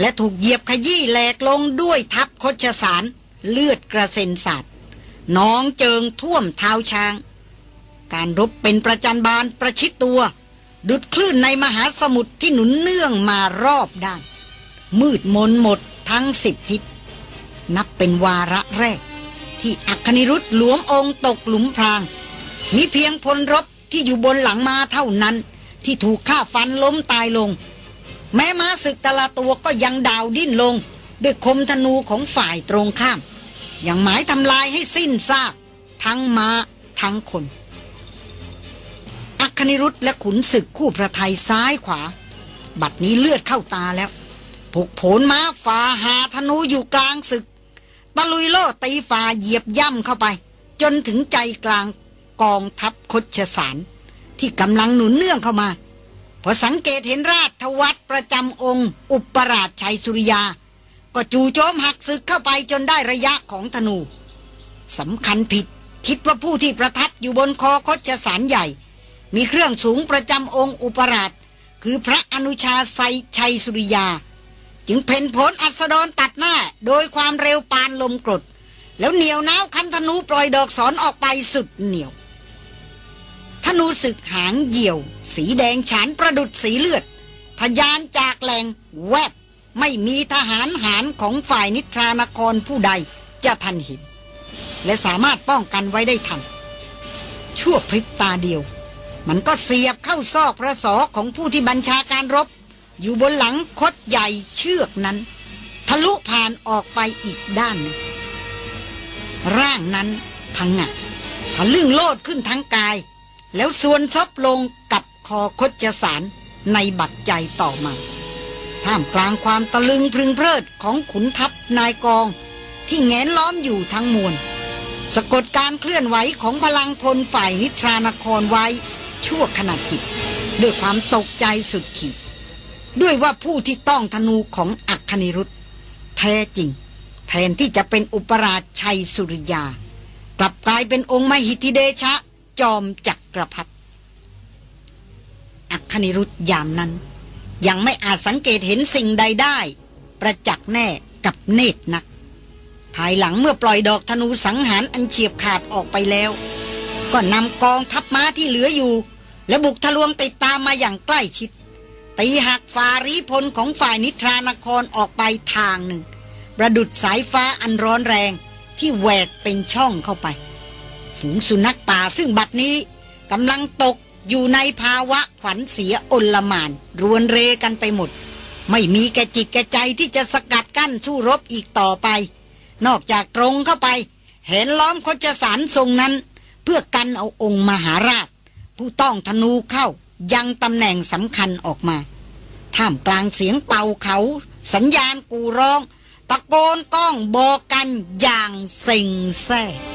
และถูกเหยียบขยี้แหลกลงด้วยทับคชสารเลือดกระเซ็นสาดน้องเจิงท่วมเท้าช้าง การรบเป็นประจันบานประชิดตัว ดุดคลื่นในมหาสมุทรที่หนุนเนื่องมารอบด้าน มืดมนหมดทั้งสิบทิศนับเป็นวาระแรก ที่อัคนิรุธหลวมองตกหลุมพราง มีเพียงพลรบที่อยู่บนหลังมาเท่านั้น ที่ถูกฆ่าฟันล้มตายลง แม้ม้าศึกแต่ละตัวก็ยังดาวดิ้นลง ด้วยคมธนูของฝ่ายตรงข้าม อย่างหมายทำลายให้สิ้นซาก ทั้งมา้าทั้งคน อัคนิรุธและขุนศึกคู่พระไทยซ้ายขวา บัดนี้เลือดเข้าตาแล้วผกโผนม้าฝ่าหาธนูอยู่กลางศึก ตะลุยโลตีฝ่าเหยียบย่ำเข้าไป จนถึงใจกลางกองทัพคดชสาร ที่กำลังหนุนเนื่องเข้ามา พอสังเกตเห็นราชวัตรประจำองค์ อุปราชชัยสุริยา ก็จู่โจมหักศึกเข้าไปจนได้ระยะของธนูสำคัญผิดคิดว่าผู้ที่ประทับอยู่บนคอคดชสารใหญ่ มีเครื่องสูงประจำองค์อุปราช คือพระอนุชาไซชัยสุริยา จึงเพ่นผลอัสดรตัดหน้า โดยความเร็วปานลมกรด แล้วเหนียวน้าวคันธนูปล่อยดอกสอนออกไปสุดเหนียวธนูศึกหางเหี่ยว สีแดงฉานประดุดสีเลือดทะยานจากแหลงแวบ ไม่มีทหารหารของฝ่ายนิทรานครผู้ใดจะทันเห็นและสามารถป้องกันไว้ได้ทัน ชั่วพริบตาเดียว มันก็เสียบเข้าซอกพระศอของผู้ที่บัญชาการรบ อยู่บนหลังคดใหญ่เชือกนั้น ทะลุผ่านออกไปอีกด้าน ร่างนั้นพังงะทะลึ่งโลดขึ้นทั้งกาย แล้วส่วนซบลงกับคอคดจสารในบัดใจต่อมา ท่ามกลางความตะลึงพึงเพลิดของขุนทัพนายกอง ที่แงนล้อมอยู่ทั้งมวลสะกดการเคลื่อนไหวของพลังพลฝ่ายนิทรานครไว้ชั่วขณะจิต ด้วยความตกใจสุดขีด ด้วยว่าผู้ที่ต้องธนูของอัคคณิรุธแท้จริง แทนที่จะเป็นอุปราชชัยสุริยา กลับกลายเป็นองค์มหิธิเดชะ จอมจักรพรรดิอัคคณิรุธยามนั้น ยังไม่อาจสังเกตเห็นสิ่งใดได้ ประจักษ์แน่กับเนตรนัก ภายหลังเมื่อปล่อยดอกธนูสังหารอันเฉียบขาดออกไปแล้ว ก็นำกองทัพม้าที่เหลืออยู่ และบุกทะลวงติดตามมาอย่างใกล้ชิด ตีหักฟารีพลของฝ่ายนิทรานครออกไปทางหนึ่ง ประดุดสายฟ้าอันร้อนแรงที่แหวกเป็นช่องเข้าไป ฝูงสุนัขป่าซึ่งบัดนี้กำลังตกอยู่ในภาวะขวัญเสียอลหมาน รวนเรกันไปหมด ไม่มีแกจิตแกใจที่จะสกัดกั้นสู้รบอีกต่อไป นอกจากตรงเข้าไป เห็นล้อมคจสารทรงนั้น เพื่อกันเอาองค์มหาราช ผู้ต้องธนูเข้า ยังตำแหน่งสำคัญออกมา ท่ามกลางเสียงเป่าเขา สัญญาณกูร้อง ตะโกนก้องบอกกันอย่างเซ็งแซ่